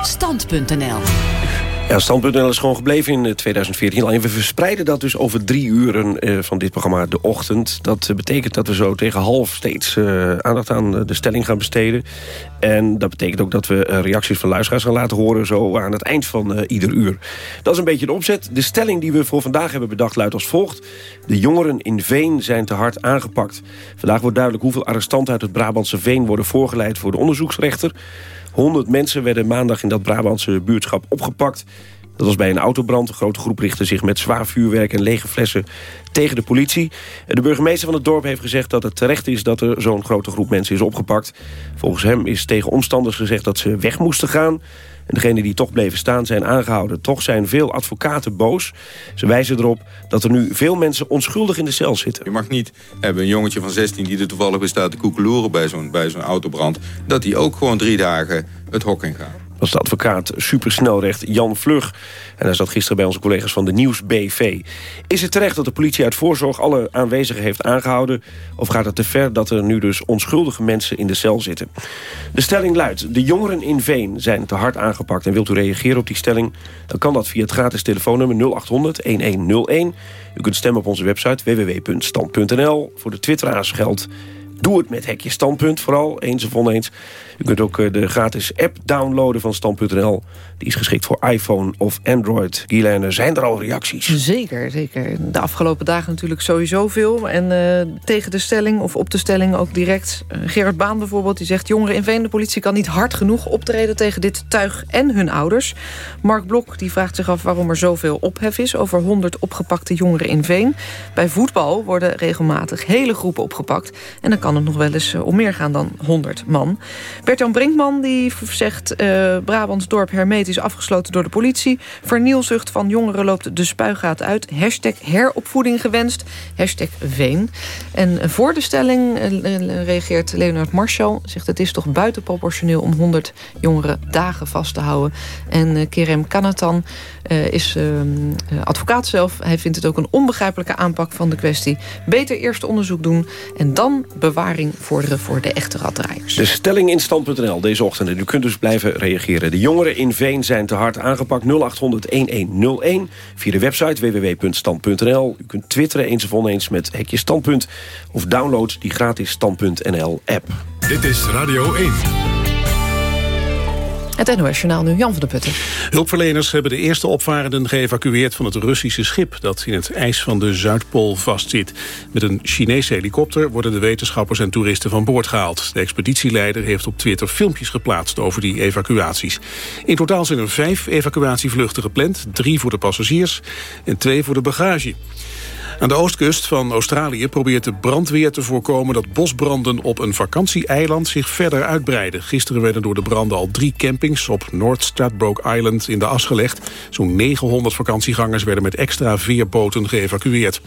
Speaker 9: Stand.nl
Speaker 2: ja, is gewoon gebleven in 2014. Alleen we verspreiden dat dus over drie uren uh, van dit programma De Ochtend. Dat uh, betekent dat we zo tegen half steeds aandacht aan de stelling gaan besteden. En dat betekent ook dat we reacties van luisteraars gaan laten horen... zo aan het eind van ieder uur. Dat is een beetje de opzet. De stelling die we voor vandaag hebben bedacht luidt als volgt. De jongeren in Veen zijn te hard aangepakt. Vandaag wordt duidelijk hoeveel arrestanten uit het Brabantse Veen... worden voorgeleid voor de onderzoeksrechter... 100 mensen werden maandag in dat Brabantse buurtschap opgepakt. Dat was bij een autobrand. Een grote groep richtte zich met zwaar vuurwerk en lege flessen tegen de politie. De burgemeester van het dorp heeft gezegd dat het terecht is... dat er zo'n grote groep mensen is opgepakt. Volgens hem is tegen omstanders gezegd dat ze weg moesten gaan. En degenen die toch bleven staan zijn aangehouden. Toch zijn veel advocaten boos. Ze wijzen erop dat er nu veel mensen onschuldig in de cel zitten.
Speaker 15: Je mag niet hebben een jongetje van 16 die er toevallig bij staat te koekeloeren bij zo'n zo'n autobrand. Dat die ook gewoon drie dagen het hok in gaat
Speaker 2: was de advocaat supersnelrecht Jan Vlug. En hij zat gisteren bij onze collega's van de Nieuws BV. Is het terecht dat de politie uit voorzorg alle aanwezigen heeft aangehouden? Of gaat het te ver dat er nu dus onschuldige mensen in de cel zitten? De stelling luidt, de jongeren in Veen zijn te hard aangepakt. En wilt u reageren op die stelling? Dan kan dat via het gratis telefoonnummer 0800-1101. U kunt stemmen op onze website www.stand.nl. Voor de twitteraars geldt, doe het met hekje standpunt vooral, eens of oneens. U kunt ook de gratis app downloaden van Stand.nl. Die is geschikt voor iPhone of Android. Guylaine, zijn er al reacties?
Speaker 3: Zeker, zeker. De afgelopen dagen natuurlijk sowieso veel. En tegen de stelling of op de stelling ook direct. Gerard Baan bijvoorbeeld, die zegt... jongeren in Veen, de politie kan niet hard genoeg optreden tegen dit tuig en hun ouders. Mark Blok die vraagt zich af waarom er zoveel ophef is... over 100 opgepakte jongeren in Veen. Bij voetbal worden regelmatig hele groepen opgepakt. En dan kan het nog wel eens om meer gaan dan 100 man. Bert-Jan Brinkman die zegt... Uh, Brabants dorp hermetisch afgesloten door de politie. Vernielzucht van jongeren loopt de spuigaat uit. Hashtag heropvoeding gewenst. Hashtag Veen. En voor de stelling uh, reageert Leonard Marshall. Zegt het is toch buitenproportioneel om 100 jongeren dagen vast te houden. En uh, Kerem Kanatan is advocaat zelf. Hij vindt het ook een onbegrijpelijke aanpak van de kwestie. Beter eerst onderzoek doen en dan bewaring vorderen voor de echte raddraaiers.
Speaker 2: De stelling in stand.nl deze ochtend. En u kunt dus blijven reageren. De jongeren in Veen zijn te hard aangepakt. 0800-1101 via de website www.stand.nl. U kunt twitteren eens of oneens met Hekje Standpunt. Of download die gratis Stand.nl app.
Speaker 1: Dit is Radio 1.
Speaker 3: Het NOS-journaal nu, Jan van der Putten.
Speaker 4: Hulpverleners hebben de eerste opvarenden geëvacueerd van het Russische schip... dat in het ijs van de Zuidpool vastzit. Met een Chinese helikopter worden de wetenschappers en toeristen van boord gehaald. De expeditieleider heeft op Twitter filmpjes geplaatst over die evacuaties. In totaal zijn er vijf evacuatievluchten gepland. Drie voor de passagiers en twee voor de bagage. Aan de oostkust van Australië probeert de brandweer te voorkomen... dat bosbranden op een vakantieeiland zich verder uitbreiden. Gisteren werden door de branden al drie campings op North Stradbroke Island in de as gelegd. Zo'n 900 vakantiegangers werden met extra veerboten geëvacueerd.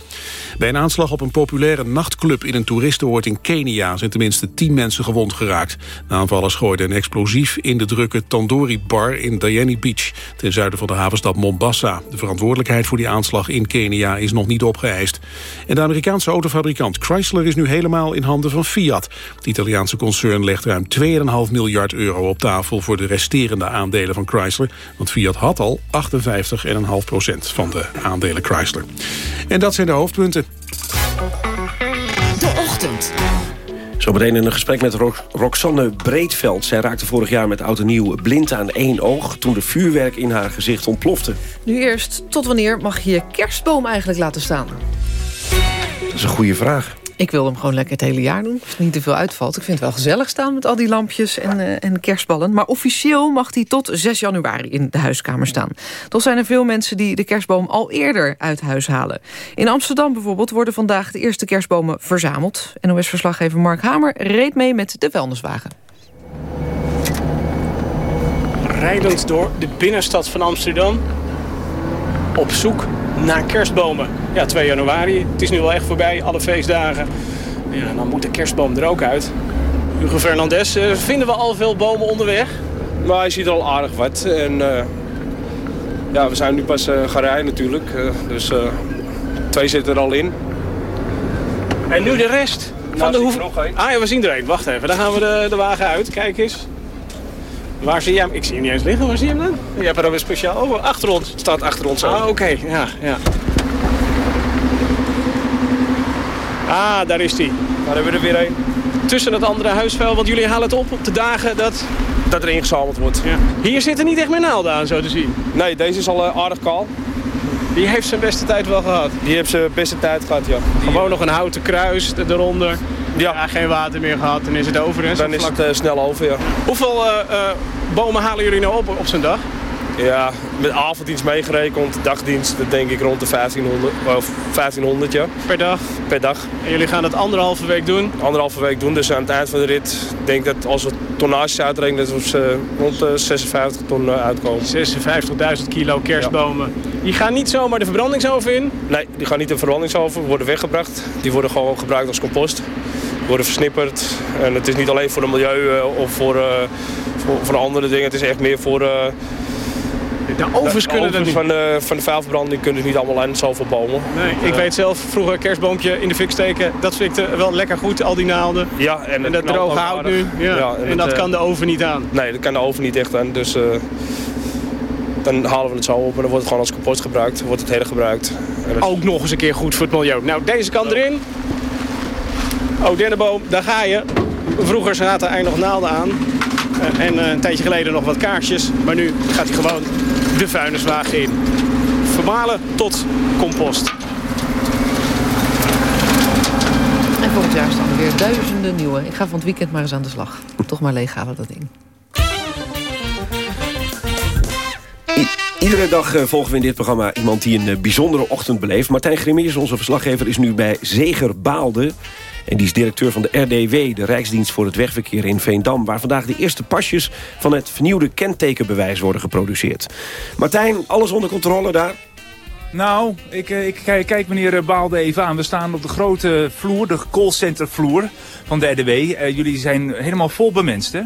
Speaker 4: Bij een aanslag op een populaire nachtclub in een toeristenoord in Kenia... zijn tenminste tien mensen gewond geraakt. De aanvallers gooiden een explosief in de drukke Tandoori Bar in Diani Beach... ten zuiden van de havenstad Mombasa. De verantwoordelijkheid voor die aanslag in Kenia is nog niet opgeëist. En de Amerikaanse autofabrikant Chrysler is nu helemaal in handen van Fiat. Het Italiaanse concern legt ruim 2,5 miljard euro op tafel... voor de resterende aandelen van Chrysler. Want Fiat had al 58,5 procent van de aandelen Chrysler. En dat zijn de hoofdpunten.
Speaker 9: De ochtend.
Speaker 2: Zometeen in een gesprek met Ro Roxanne Breedveld. Zij raakte vorig jaar met oud en nieuw blind aan één oog... toen de vuurwerk in haar gezicht ontplofte.
Speaker 3: Nu eerst, tot wanneer mag je je kerstboom eigenlijk laten staan?
Speaker 2: Dat is een goede vraag.
Speaker 3: Ik wil hem gewoon lekker het hele jaar doen. Als niet te veel uitvalt. Ik vind het wel gezellig staan met al die lampjes en, uh, en kerstballen. Maar officieel mag die tot 6 januari in de huiskamer staan. Toch zijn er veel mensen die de kerstboom al eerder uit huis halen. In Amsterdam bijvoorbeeld worden vandaag de eerste kerstbomen verzameld. NOS-verslaggever Mark Hamer reed mee met de vuilniswagen.
Speaker 16: Rijdend door de binnenstad van Amsterdam. Op zoek naar kerstbomen. Ja, 2 januari. Het is nu wel echt voorbij, alle feestdagen. Ja, dan moet de kerstboom er ook uit. Hugo Fernandez, eh, vinden we al veel bomen onderweg?
Speaker 17: Maar je ziet er al aardig wat. En uh, ja, we zijn nu pas uh, gaan rijden natuurlijk. Dus twee zitten er al in.
Speaker 16: En nu de rest?
Speaker 17: Nou,
Speaker 16: van de
Speaker 17: hoeveel...
Speaker 16: Ah ja, we zien er één. Wacht even, dan gaan we de, de wagen uit. Kijk eens. Waar zie je hem? Ik zie hem niet eens liggen. Waar zie je hem dan? Je hebt er dan weer speciaal over. Achter ons.
Speaker 17: Het staat achter ons.
Speaker 16: Ah, oké. Okay. Ja, ja. Ah, daar is hij.
Speaker 17: Daar hebben we er weer een.
Speaker 16: Tussen het andere huisvuil, want jullie halen het op op de dagen dat...
Speaker 17: Dat er ingezameld wordt.
Speaker 16: Ja. Hier zitten niet echt meer naalden aan, zo te zien.
Speaker 17: Nee, deze is al uh, aardig kaal.
Speaker 16: Die heeft zijn beste tijd wel gehad.
Speaker 17: Die heeft zijn beste tijd gehad, ja.
Speaker 16: Die... Gewoon nog een houten kruis eronder. Ja. ja. geen water meer gehad, dan is het over. Hè,
Speaker 17: dan is vlak... het uh, snel over, ja.
Speaker 16: Hoeveel uh, bomen halen jullie nou op op zijn dag?
Speaker 17: Ja, met avonddienst meegerekend, dagdienst, denk ik rond de 1500, of 1500 ja.
Speaker 16: Per dag?
Speaker 17: Per dag.
Speaker 16: En jullie gaan het anderhalve week doen?
Speaker 17: Anderhalve week doen, dus aan het eind van de rit denk dat als we tonnage uitrekenen dat we rond de 56 ton uitkomen.
Speaker 16: 56.000 kilo kerstbomen. Ja. Die gaan niet zomaar de verbrandingsoven in?
Speaker 17: Nee, die gaan niet de verbrandingsoven, worden weggebracht. Die worden gewoon gebruikt als compost. Worden versnipperd. En het is niet alleen voor het milieu uh, of voor, uh, voor, voor, andere dingen. Het is echt meer voor... Uh,
Speaker 16: de ovens de, kunnen
Speaker 17: de. Van de, van de vuilverbranding kunnen dus niet allemaal aan zoveel bomen.
Speaker 16: Nee, ik weet zelf, vroeger een kerstboompje in de fik steken. Dat fikte wel lekker goed, al die naalden.
Speaker 17: Ja, en,
Speaker 16: en dat droge hout nu. Ja. ja en, en het, dat kan de oven niet aan.
Speaker 17: Nee, dat kan de oven niet echt aan. Dus uh, dan halen we het zo op en dan wordt het gewoon als compost gebruikt. wordt het hergebruikt.
Speaker 16: Ook nog eens een keer goed voor het milieu. Nou, deze kan erin. Oh, dennenboom, daar ga je. Vroeger zaten er nog naalden aan. Eh, en eh, een tijdje geleden nog wat kaarsjes. Maar nu gaat hij gewoon de vuilniswagen in. Vermalen tot compost.
Speaker 3: En volgend jaar staan er weer duizenden nieuwe. Ik ga van het weekend maar eens aan de slag. Toch maar leeghalen dat ding.
Speaker 2: Iedere dag eh, volgen we in dit programma iemand die een bijzondere ochtend beleeft. Martijn Grimiers, onze verslaggever, is nu bij Zeger Baalde. En die is directeur van de RDW, de Rijksdienst voor het Wegverkeer in Veendam... waar vandaag de eerste pasjes van het vernieuwde kentekenbewijs worden geproduceerd. Martijn, alles onder controle daar?
Speaker 10: Nou, ik, eh, ik kijk, kijk meneer Baalde even aan. We staan op de grote vloer, de callcenter vloer van de RDW. Uh, jullie zijn helemaal vol bemenst, hè?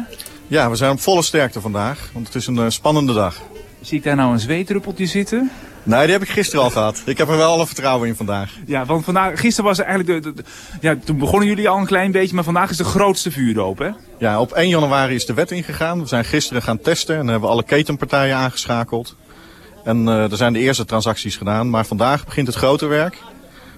Speaker 18: Ja, we zijn op volle sterkte vandaag, want het is een uh, spannende dag.
Speaker 10: Zie ik daar nou een zweetruppeltje zitten?
Speaker 18: Nee, die heb ik gisteren al gehad. Ik heb er wel alle vertrouwen in vandaag.
Speaker 10: Ja, want vandaag, gisteren was eigenlijk de, de, ja, toen begonnen jullie al een klein beetje, maar vandaag is de grootste vuurdoop, hè?
Speaker 18: Ja, op 1 januari is de wet ingegaan. We zijn gisteren gaan testen en hebben alle ketenpartijen aangeschakeld. En uh, er zijn de eerste transacties gedaan, maar vandaag begint het grote werk.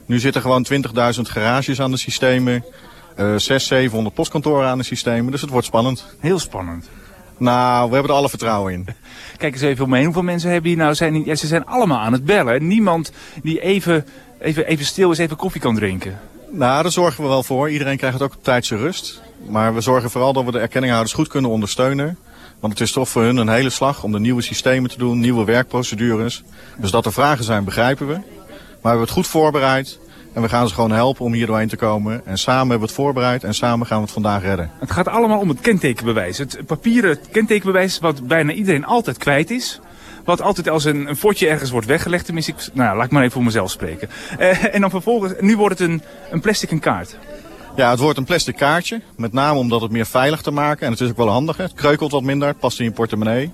Speaker 18: Nu zitten gewoon 20.000 garages aan de systemen, uh, 600, 700 postkantoren aan de systemen, dus het wordt spannend.
Speaker 10: Heel spannend.
Speaker 18: Nou, we hebben er alle vertrouwen in. <laughs>
Speaker 10: Kijk eens even omheen. Hoeveel mensen hebben hier nou? Zijn, ja, ze zijn allemaal aan het bellen. Niemand die even, even, even stil is, even koffie kan drinken.
Speaker 18: Nou, daar zorgen we wel voor. Iedereen krijgt ook op tijdse rust. Maar we zorgen vooral dat we de erkenninghouders goed kunnen ondersteunen. Want het is toch voor hun een hele slag om de nieuwe systemen te doen, nieuwe werkprocedures. Dus dat er vragen zijn, begrijpen we. Maar we hebben het goed voorbereid. En we gaan ze gewoon helpen om hier doorheen te komen. En samen hebben we het voorbereid en samen gaan we het vandaag redden.
Speaker 10: Het gaat allemaal om het kentekenbewijs. Het papieren kentekenbewijs wat bijna iedereen altijd kwijt is. Wat altijd als een, een fotje ergens wordt weggelegd. Tenminste, ik, nou, laat ik maar even voor mezelf spreken. Uh, en dan vervolgens, nu wordt het een, een plastic kaart.
Speaker 18: Ja, het wordt een plastic kaartje. Met name omdat het meer veilig te maken. En het is ook wel handig. Hè? Het kreukelt wat minder, het past in je portemonnee.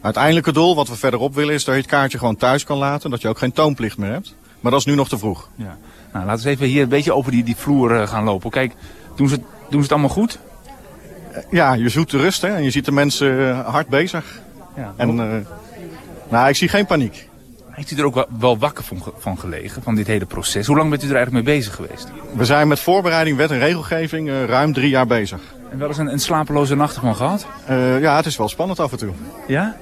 Speaker 18: Uiteindelijke doel, wat we verderop willen, is dat je het kaartje gewoon thuis kan laten. Dat je ook geen toonplicht meer hebt. Maar dat is nu nog te vroeg.
Speaker 10: Ja. Nou, laten we even hier een beetje over die, die vloer uh, gaan lopen. Kijk, doen ze, doen ze het allemaal goed?
Speaker 18: Ja, je zoekt de rust hè, en je ziet de mensen uh, hard bezig. Ja, en, uh, nou, ik zie geen paniek.
Speaker 10: Heeft u er ook wel, wakker van, van, gelegen, van dit hele proces? Hoe lang bent u er eigenlijk mee bezig geweest?
Speaker 18: We zijn met voorbereiding, wet en regelgeving ruim drie jaar bezig.
Speaker 10: En wel eens een, een slapeloze nacht van gehad?
Speaker 18: ja, het is wel spannend af en toe.
Speaker 10: Ja?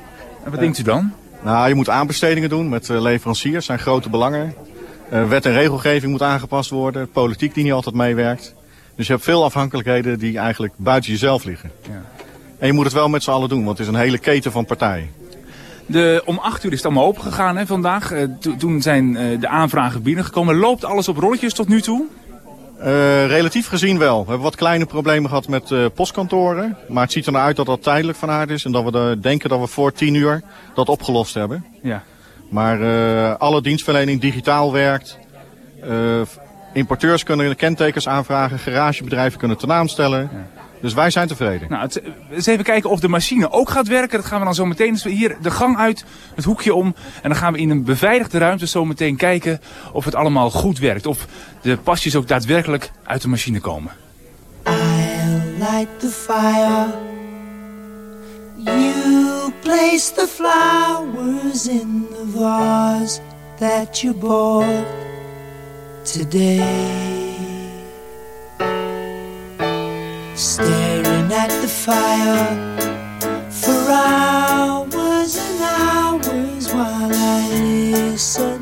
Speaker 10: En wat denkt u dan?
Speaker 18: Nou, je moet aanbestedingen doen met leveranciers, zijn grote belangen. Uh, wet en regelgeving moet aangepast worden. Politiek die niet altijd meewerkt. Dus je hebt veel afhankelijkheden die eigenlijk buiten jezelf liggen. Ja. En je moet het wel met z'n allen doen, want het is een hele keten van partijen.
Speaker 10: De, om acht uur is het allemaal opengegaan hè, vandaag. Uh, to, toen zijn uh, de aanvragen binnengekomen. Loopt alles op rolletjes tot nu toe?
Speaker 18: Uh, relatief gezien wel. We hebben wat kleine problemen gehad met postkantoren. Maar het ziet er nou uit dat dat tijdelijk van aard is. En dat we de, denken dat we voor tien uur dat opgelost hebben.
Speaker 10: Ja.
Speaker 18: Maar uh, alle dienstverlening digitaal werkt. Uh, importeurs kunnen kentekens aanvragen. Garagebedrijven kunnen ten naam stellen. Ja. Dus wij zijn tevreden.
Speaker 10: Nou, het, eens even kijken of de machine ook gaat werken. Dat gaan we dan zo meteen hier de gang uit, het hoekje om. En dan gaan we in een beveiligde ruimte zo meteen kijken of het allemaal goed werkt. Of de pasjes ook daadwerkelijk uit de machine komen.
Speaker 19: I'll light the fire. Place the flowers in the vase that you bought today. Staring at the fire for hours and hours while I listen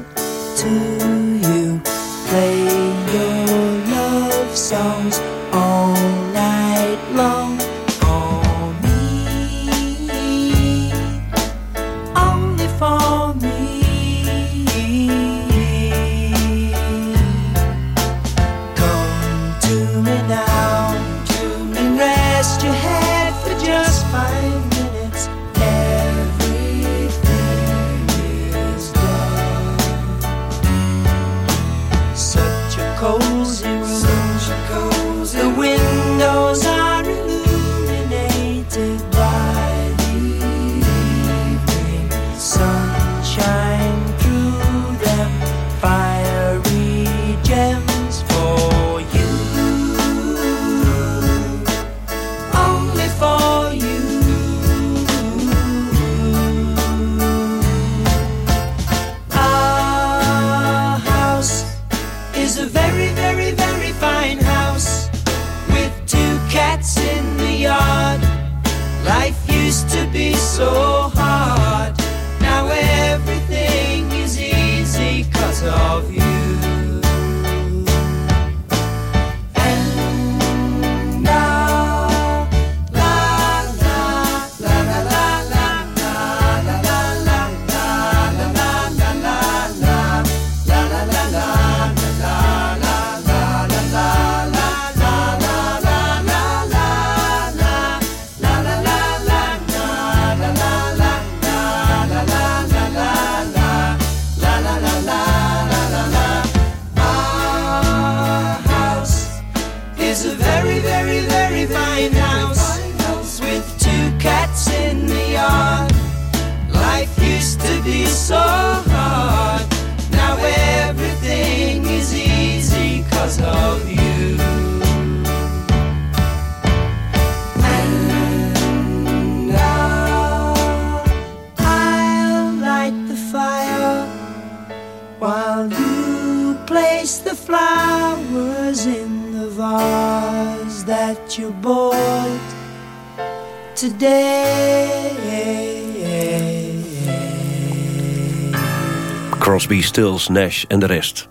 Speaker 2: Stills, Nash en de rest.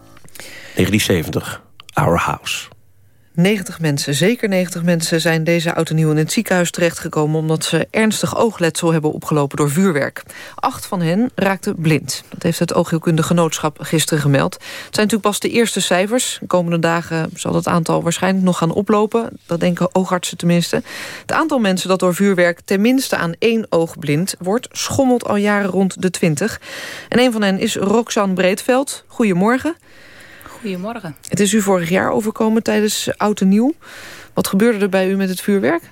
Speaker 2: 1970, Our House.
Speaker 3: 90 mensen, zeker 90 mensen, zijn deze oud en nieuw in het ziekenhuis terechtgekomen... omdat ze ernstig oogletsel hebben opgelopen door vuurwerk. Acht van hen raakten blind. Dat heeft het oogheelkundig genootschap gisteren gemeld. Het zijn natuurlijk pas de eerste cijfers. De komende dagen zal het aantal waarschijnlijk nog gaan oplopen. Dat denken oogartsen tenminste. Het aantal mensen dat door vuurwerk tenminste aan één oog blind wordt... schommelt al jaren rond de 20. En een van hen is Roxanne Breedveld. Goedemorgen.
Speaker 20: Goedemorgen.
Speaker 3: Het is u vorig jaar overkomen tijdens Oud en Nieuw. Wat gebeurde er bij u met het vuurwerk?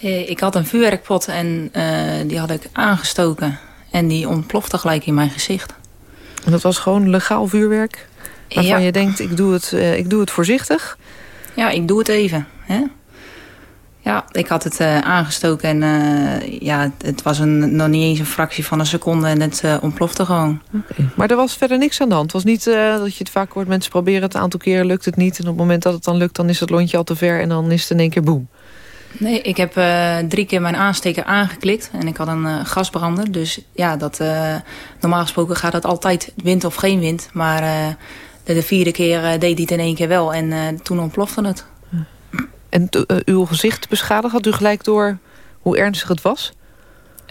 Speaker 20: Eh, ik had een vuurwerkpot en uh, die had ik aangestoken. En die ontplofte gelijk in mijn gezicht.
Speaker 3: En dat was gewoon legaal vuurwerk? Waarvan ja. je denkt, ik doe, het, uh, ik doe het voorzichtig?
Speaker 20: Ja, ik doe het even. Hè? Ja, ik had het uh, aangestoken en uh, ja, het was een, nog niet eens een fractie van een seconde en het uh, ontplofte gewoon.
Speaker 3: Okay. Maar er was verder niks aan de hand? Het was niet dat je het vaak hoort, mensen proberen het een aantal keren, lukt het niet. En op het moment dat het dan lukt, dan is het lontje al te ver en dan is het in één keer boem.
Speaker 20: Nee, ik heb drie keer mijn aansteker aangeklikt en ik had een gasbrander. Dus ja, dat, normaal gesproken gaat dat altijd wind of geen wind. Maar de, de, vierde keer deed hij het in één keer wel en toen ontplofte het.
Speaker 3: En uh, uw gezicht beschadigd, had u gelijk door hoe ernstig het was?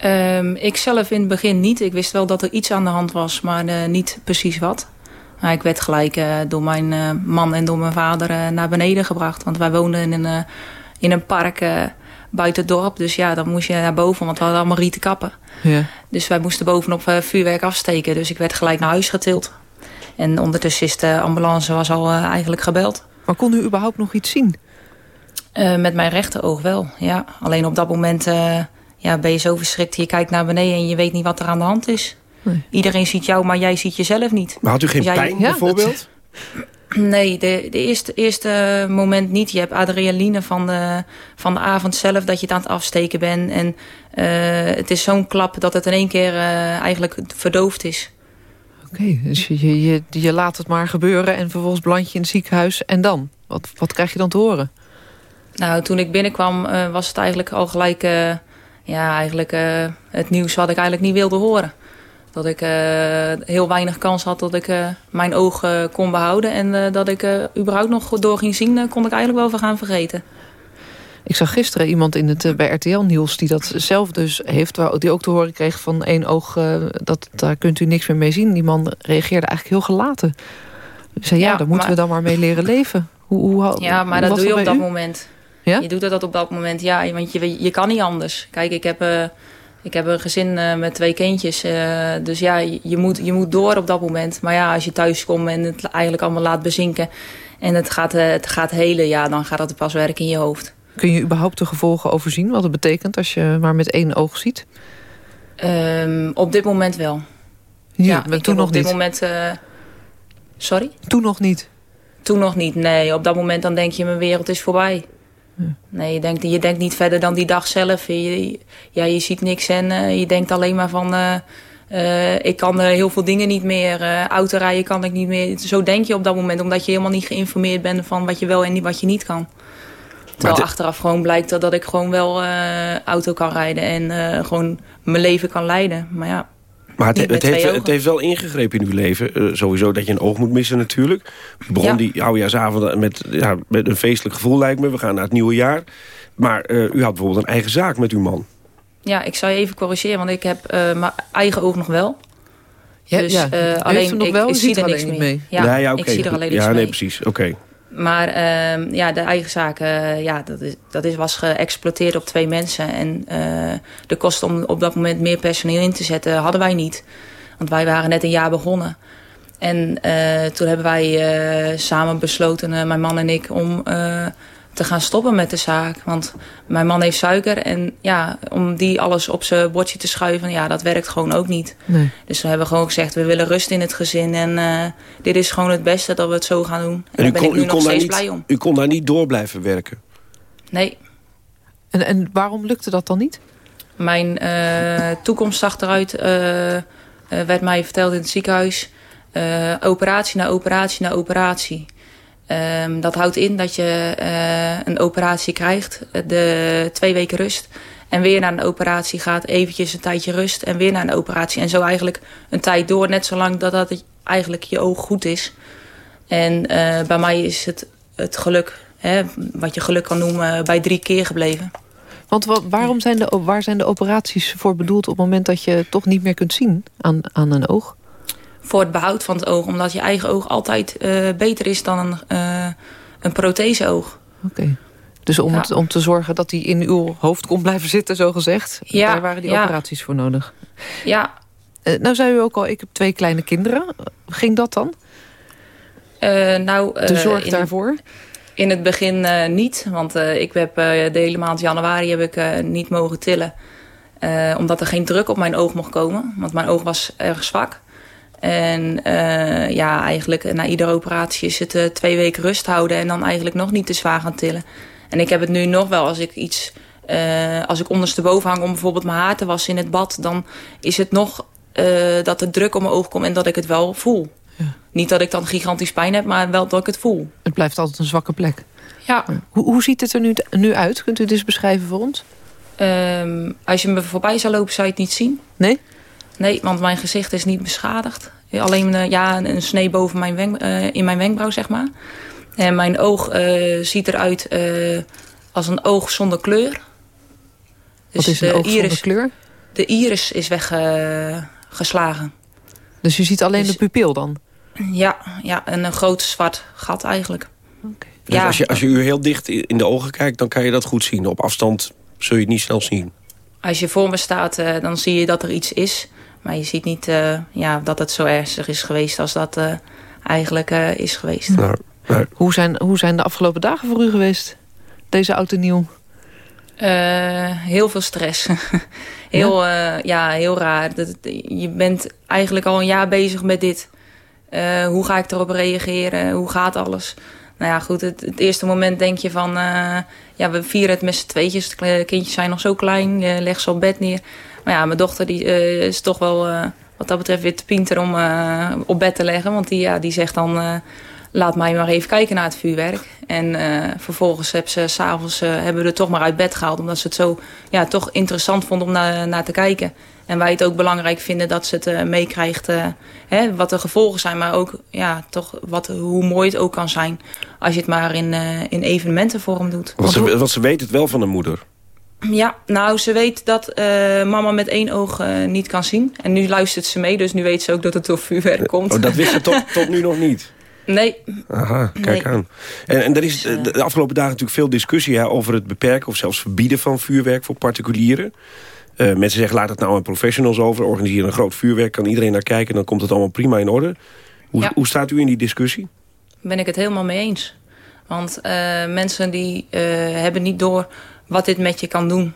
Speaker 20: Um, ik zelf in het begin niet. Ik wist wel dat er iets aan de hand was, maar uh, niet precies wat. Maar ik werd gelijk uh, door mijn man en door mijn vader naar beneden gebracht. Want wij woonden in een, in een park buiten het dorp. Dus ja, dan moest je naar boven, want we hadden allemaal rieten kappen.
Speaker 3: Ja.
Speaker 20: Dus wij moesten bovenop vuurwerk afsteken. Dus ik werd gelijk naar huis getild. En ondertussen is de ambulance was al eigenlijk gebeld.
Speaker 3: Maar kon u überhaupt nog iets zien?
Speaker 20: Uh, met mijn rechteroog wel, ja. Alleen op dat moment uh, ja, ben je zo verschrikt. Je kijkt naar beneden en je weet niet wat er aan de hand is. Nee. Iedereen ziet jou, maar jij ziet jezelf niet.
Speaker 2: Maar had u geen
Speaker 20: jij,
Speaker 2: pijn ja, bijvoorbeeld?
Speaker 20: Dat, <clears throat> nee, de, de eerste, eerste moment niet. Je hebt adrenaline van de, van de avond zelf dat je het aan het afsteken bent. En uh, het is zo'n klap dat het in één keer eigenlijk verdoofd is.
Speaker 3: Oké, okay, dus je, je, je laat het maar gebeuren en vervolgens beland je in het ziekenhuis. En dan? Wat, wat krijg je dan te horen?
Speaker 20: Nou, toen ik binnenkwam uh, was het eigenlijk al gelijk uh, ja, eigenlijk, uh, het nieuws wat ik eigenlijk niet wilde horen. Dat ik heel weinig kans had dat ik mijn oog kon behouden. En dat ik überhaupt nog door ging zien, kon ik eigenlijk wel van gaan vergeten.
Speaker 3: Ik zag gisteren iemand in het, bij RTL Nieuws die dat zelf dus heeft. Die ook te horen kreeg van één oog, dat, daar kunt u niks meer mee zien. Die man reageerde eigenlijk heel gelaten. Ik zei, ja, ja daar moeten maar... we dan maar mee leren leven. Hoe, hoe,
Speaker 20: ja, maar
Speaker 3: hoe
Speaker 20: dat doe je op dat
Speaker 3: u?
Speaker 20: moment.
Speaker 3: Ja?
Speaker 20: Je doet dat op dat moment, ja, want je, je kan niet anders. Kijk, ik heb, uh, ik heb een gezin uh, met twee kindjes. Uh, dus ja, je, je, moet, je moet door op dat moment. Maar ja, als je thuis komt en het eigenlijk allemaal laat bezinken... en het gaat, het gaat helen, ja, dan gaat dat pas werken in je hoofd.
Speaker 3: Kun je überhaupt de gevolgen overzien? Wat het betekent als je maar met één oog ziet?
Speaker 20: Um, op dit moment wel.
Speaker 3: Ja, ja maar toen nog
Speaker 20: op dit
Speaker 3: niet?
Speaker 20: moment... sorry?
Speaker 3: Toen nog niet?
Speaker 20: Toen nog niet, nee. Op dat moment dan denk je, mijn wereld is voorbij. Nee, je denkt, je denkt niet verder dan die dag zelf. Je, ja, je ziet niks en uh, je denkt alleen maar van... Uh, uh, ik kan heel veel dingen niet meer. autorijden kan ik niet meer. Zo denk je op dat moment, omdat je helemaal niet geïnformeerd bent... van wat je wel en wat je niet kan. Terwijl achteraf gewoon blijkt dat, dat ik gewoon wel auto kan rijden... en gewoon mijn leven kan leiden. Maar ja...
Speaker 2: Maar het, het, heeft, het, heeft, wel ingegrepen in uw leven. Uh, sowieso dat je een oog moet missen natuurlijk. U begon ja. die oudejaarsavond met, ja, met een feestelijk gevoel lijkt me. We gaan naar het nieuwe jaar. Maar uh, u had bijvoorbeeld een eigen zaak met uw man.
Speaker 20: Ja, ik zou je even corrigeren. Want ik heb uh, mijn eigen oog nog wel.
Speaker 3: Ja,
Speaker 20: dus
Speaker 3: ja.
Speaker 20: alleen,
Speaker 3: nog wel?
Speaker 20: ik, ik zie er niks
Speaker 3: niet
Speaker 20: mee.
Speaker 3: mee.
Speaker 20: Ja,
Speaker 2: ja, ja okay.
Speaker 20: ik zie er alleen niks
Speaker 2: ja,
Speaker 20: mee.
Speaker 2: nee, precies. Oké. Okay.
Speaker 20: Maar uh, ja, de eigen zaak, uh, ja, dat, is, dat is, was geëxploiteerd op twee mensen. En uh, de kosten om op dat moment meer personeel in te zetten hadden wij niet. Want wij waren net een jaar begonnen. En uh, toen hebben wij uh, samen besloten, mijn man en ik, om te gaan stoppen met de zaak. Want mijn man heeft suiker en ja, om die alles op zijn bordje te schuiven, ja, dat werkt gewoon ook niet.
Speaker 3: Nee.
Speaker 20: Dus we hebben gewoon gezegd, we willen rust in het gezin en dit is gewoon het beste dat we het zo gaan doen. En,
Speaker 2: en
Speaker 20: daar ben ik nu
Speaker 2: u
Speaker 20: nog
Speaker 2: kon
Speaker 20: steeds
Speaker 2: niet,
Speaker 20: blij om.
Speaker 2: U kon daar niet door blijven werken?
Speaker 20: Nee.
Speaker 3: En, en waarom lukte dat dan niet?
Speaker 20: Mijn toekomst zag eruit eh, werd mij verteld in het ziekenhuis. eh, operatie na operatie na operatie. Ehm, dat houdt in dat je eh, een operatie krijgt, de twee weken rust. En weer naar een operatie gaat, eventjes een tijdje rust en weer naar een operatie. En zo eigenlijk een tijd door, net zolang dat, dat eigenlijk je oog goed is. En eh, bij mij is het, het geluk, hè, wat je geluk kan noemen, bij drie keer gebleven.
Speaker 3: Want wa- waarom zijn de, waar zijn de operaties voor bedoeld... op het moment dat je toch niet meer kunt zien aan, aan een oog?
Speaker 20: Voor het behoud van het oog, omdat je eigen oog altijd eh, beter is dan een, eh een protheseoog.
Speaker 3: Oké. Dus om, het, om te zorgen dat die in uw hoofd kon blijven zitten, zo gezegd...
Speaker 20: Ja,
Speaker 3: daar waren die
Speaker 20: ja.
Speaker 3: operaties voor nodig.
Speaker 20: Ja,
Speaker 3: Eh, nou zei u ook al, ik heb twee kleine kinderen. Ging dat dan?
Speaker 20: Nou,
Speaker 3: De zorg
Speaker 20: in-
Speaker 3: daarvoor?
Speaker 20: In het begin niet, want ik heb de hele maand januari heb ik niet mogen tillen. Omdat er geen druk op mijn oog mocht komen, want mijn oog was erg zwak. En eh, ja, eigenlijk na iedere operatie is het eh, twee weken rust houden en dan eigenlijk nog niet te zwaar gaan tillen. En ik heb het nu nog wel als ik iets, eh, als ik ondersteboven hang om bijvoorbeeld mijn haar te wassen in het bad, dan is het nog dat er druk op mijn oog komt en dat ik het wel voel. Niet dat ik dan gigantisch pijn heb, maar wel dat ik het voel.
Speaker 3: Het blijft altijd een zwakke plek.
Speaker 20: Ja.
Speaker 3: Hoe, hoe ziet het er nu, nu uit? Kunt u het eens beschrijven voor ons?
Speaker 20: Ehm, als je me voorbij zou lopen, zou je het niet zien.
Speaker 3: Nee?
Speaker 20: Nee, want mijn gezicht is niet beschadigd. Alleen eh, ja, een, snee boven mijn wenk, eh, in mijn wenkbrauw, zeg maar. En mijn oog eh, ziet eruit eh, als een oog zonder kleur.
Speaker 3: Wat is een
Speaker 20: de
Speaker 3: oog zonder kleur?
Speaker 20: De iris is weggeslagen.
Speaker 3: Dus je ziet alleen de pupil dan?
Speaker 20: ja, ja, en een groot zwart gat eigenlijk.
Speaker 2: Dus
Speaker 20: Ja.
Speaker 2: als, je, als je u heel dicht in de ogen kijkt, dan kan je dat goed zien. Op afstand zul je het niet snel zien.
Speaker 20: Als je voor me staat, eh, dan zie je dat er iets is. Maar je ziet niet eh, ja, dat het zo ernstig is geweest als dat eh, eigenlijk eh, is geweest.
Speaker 3: Hoe, zijn, hoe zijn de afgelopen dagen voor u geweest? Deze oud en nieuw?
Speaker 20: Eh, heel veel stress. <laughs> heel, ja? ja, heel raar. Dat, je bent eigenlijk al een jaar bezig met dit. Eh, hoe ga ik erop reageren? Hoe gaat alles? Nou ja, goed. Het, het eerste moment denk je van... eh, ja, we vieren het met z'n tweetjes. De kindjes zijn nog zo klein. Je legt ze op bed neer. Maar ja, mijn dochter die, eh, is toch wel... eh, wat dat betreft weer te pinter om eh, op bed te leggen. Want die, ja, die zegt dan... eh, laat mij maar even kijken naar het vuurwerk. En eh, vervolgens hebben ze s'avonds uh, hebben we er toch maar uit bed gehaald. Omdat ze het zo ja, toch interessant vonden om naar, naar te kijken. En wij het ook belangrijk vinden dat ze het uh, meekrijgt. Uh, hè, wat de gevolgen zijn. Maar ook ja, toch wat, hoe mooi het ook kan zijn. Als je het maar in, uh, in evenementenvorm doet.
Speaker 2: Want ze, want ze weet het wel van de moeder.
Speaker 20: Ja, nou, ze weet dat uh, mama met één oog uh, niet kan zien. En nu luistert ze mee, dus nu weet ze ook dat het door vuurwerk komt.
Speaker 2: Oh, dat wist ze tot, <laughs> tot nu nog niet?
Speaker 20: Nee.
Speaker 2: Aha, kijk nee. aan. En, en er is de afgelopen dagen natuurlijk veel discussie ja, over het beperken... of zelfs verbieden van vuurwerk voor particulieren. Uh, mensen zeggen, laat het nou aan professionals over. Organiseer een groot vuurwerk, kan iedereen naar kijken... dan komt het allemaal prima in orde. Hoe, ja. hoe staat u in die discussie?
Speaker 20: Ben ik het helemaal mee eens. Want mensen die hebben niet door wat dit met je kan doen.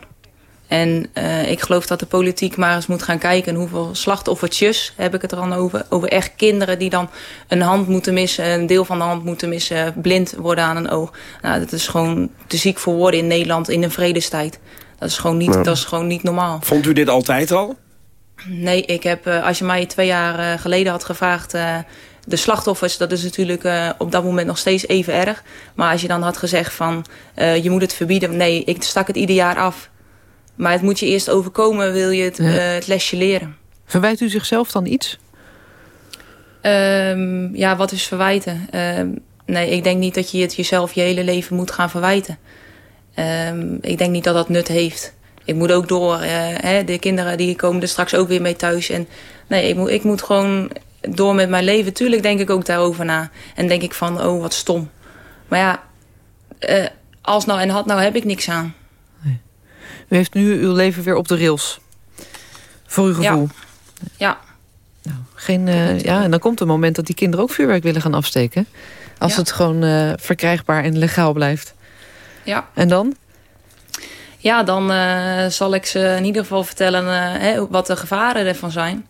Speaker 20: En uh, ik geloof dat de politiek maar eens moet gaan kijken... hoeveel slachtoffertjes heb ik het er dan over. Over echt kinderen die dan een hand moeten missen... een deel van de hand moeten missen, blind worden aan een oog. Nou, dat is gewoon te ziek voor woorden in Nederland in een vredestijd. Dat is gewoon niet, nou. dat is gewoon niet normaal.
Speaker 2: Vond u dit altijd al?
Speaker 20: Nee, ik heb, uh, als je mij twee jaar uh, geleden had gevraagd... Uh, de slachtoffers, dat is natuurlijk uh, op dat moment nog steeds even erg. Maar als je dan had gezegd van, uh, je moet het verbieden. Nee, ik stak het ieder jaar af. Maar het moet je eerst overkomen, wil je het, ja. uh, het lesje leren.
Speaker 3: Verwijt u zichzelf dan iets?
Speaker 20: Um, ja, wat is verwijten? Um, nee, ik denk niet dat je het jezelf je hele leven moet gaan verwijten. Um, ik denk niet dat dat nut heeft. Ik moet ook door. hè, de kinderen die komen er straks ook weer mee thuis. En nee, ik moet, ik moet gewoon door met mijn leven. Tuurlijk denk ik ook daarover na. En denk ik van, oh, wat stom. Maar ja, uh, als nou en had nou heb ik niks aan.
Speaker 3: Nee. U heeft nu uw leven weer op de rails. Voor uw gevoel.
Speaker 20: Ja. ja.
Speaker 3: Nou, geen, uh, ja, en dan komt een moment dat die kinderen ook vuurwerk willen gaan afsteken. Als ja. het gewoon uh, verkrijgbaar en legaal blijft.
Speaker 20: Ja.
Speaker 3: En dan?
Speaker 20: Ja, dan zal ik ze in ieder geval vertellen hè, wat de gevaren ervan zijn.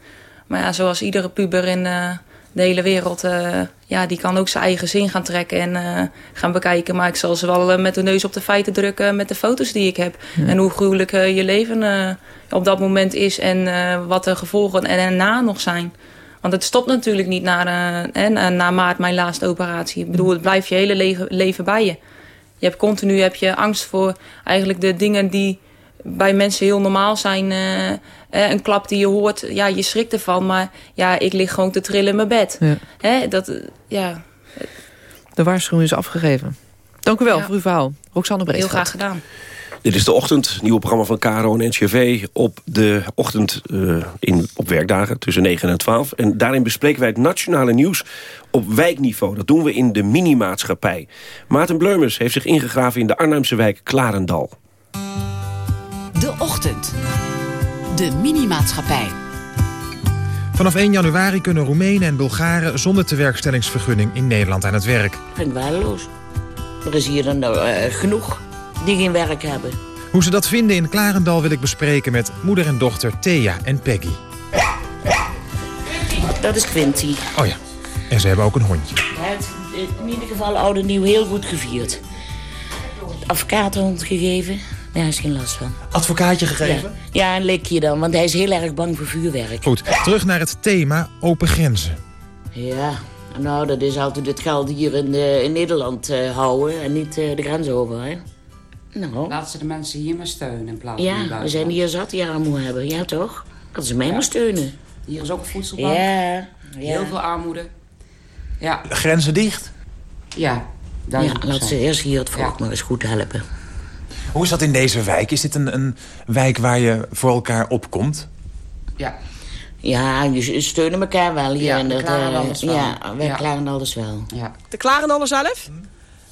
Speaker 20: Maar ja, zoals iedere puber in, uh, de hele wereld uh, ja, die kan ook zijn eigen zin gaan trekken en uh, gaan bekijken. Maar ik zal ze wel met de neus op de feiten drukken met de foto's die ik heb. En hoe gruwelijk je leven op dat moment is en wat de gevolgen en erna nog zijn. Want het stopt natuurlijk niet na, na, na maart mijn laatste operatie. Ik bedoel, het blijft je hele leven, leven bij je. Je hebt continu heb je angst voor eigenlijk de dingen die bij mensen heel normaal zijn. Uh, een klap die je hoort, ja, je schrikt ervan. Maar ja, ik lig gewoon te trillen in mijn bed. Ja. Hè, dat, eh, ja.
Speaker 3: De waarschuwing is afgegeven. Dank u wel voor uw verhaal. Roxanne Brees.
Speaker 20: Heel graag gedaan.
Speaker 2: Dit is de ochtend, nieuwe programma van KRO en NCV... op de ochtend uh, in, op werkdagen tussen 9 en 12. En daarin bespreken wij het nationale nieuws op wijkniveau. Dat doen we in de minimaatschappij. Maarten Bleumers heeft zich ingegraven in de Arnhemse wijk Klarendal.
Speaker 9: De ochtend. De minimaatschappij.
Speaker 21: Vanaf 1 januari kunnen Roemenen en Bulgaren zonder tewerkstellingsvergunning in Nederland aan het werk.
Speaker 22: Vind ik waardeloos. Er is hier een, uh, genoeg die geen werk hebben.
Speaker 21: Hoe ze dat vinden in Klarendal wil ik bespreken met moeder en dochter Thea en Peggy.
Speaker 22: Dat is Quinty.
Speaker 21: Oh ja, en ze hebben ook een hondje.
Speaker 22: Hij heeft in ieder geval oude en nieuw heel goed gevierd. Advocatenhond gegeven. Daar is geen last van.
Speaker 21: Advocaatje gegeven?
Speaker 22: Ja, ja een likje dan, want hij is heel erg bang voor vuurwerk.
Speaker 21: Goed, terug naar het thema open grenzen.
Speaker 22: Ja, nou, dat is altijd het geld hier in, uh, in Nederland uh, houden en niet uh, de grens over, hè?
Speaker 23: Nou. Laten ze de mensen hier maar steunen in plaats
Speaker 22: van
Speaker 23: Ja,
Speaker 22: we zijn hier zat die armoede hebben. Ja, toch? Kan ze mij ja. maar steunen.
Speaker 23: Hier is ook een voedselbank.
Speaker 22: Ja. ja.
Speaker 23: Heel veel armoede. Ja.
Speaker 21: Grenzen dicht?
Speaker 23: Ja.
Speaker 22: Ja, laat ze eerst hier het volk maar eens goed helpen.
Speaker 21: Hoe is dat in deze wijk? Is dit een, een wijk waar je voor elkaar opkomt?
Speaker 23: Ja.
Speaker 22: Ja, je steunen elkaar wel hier.
Speaker 23: Ja,
Speaker 22: in
Speaker 23: dat, uh, wel.
Speaker 22: Ja, wij ja. klaren alles wel.
Speaker 23: Ja.
Speaker 24: De klaren zelf?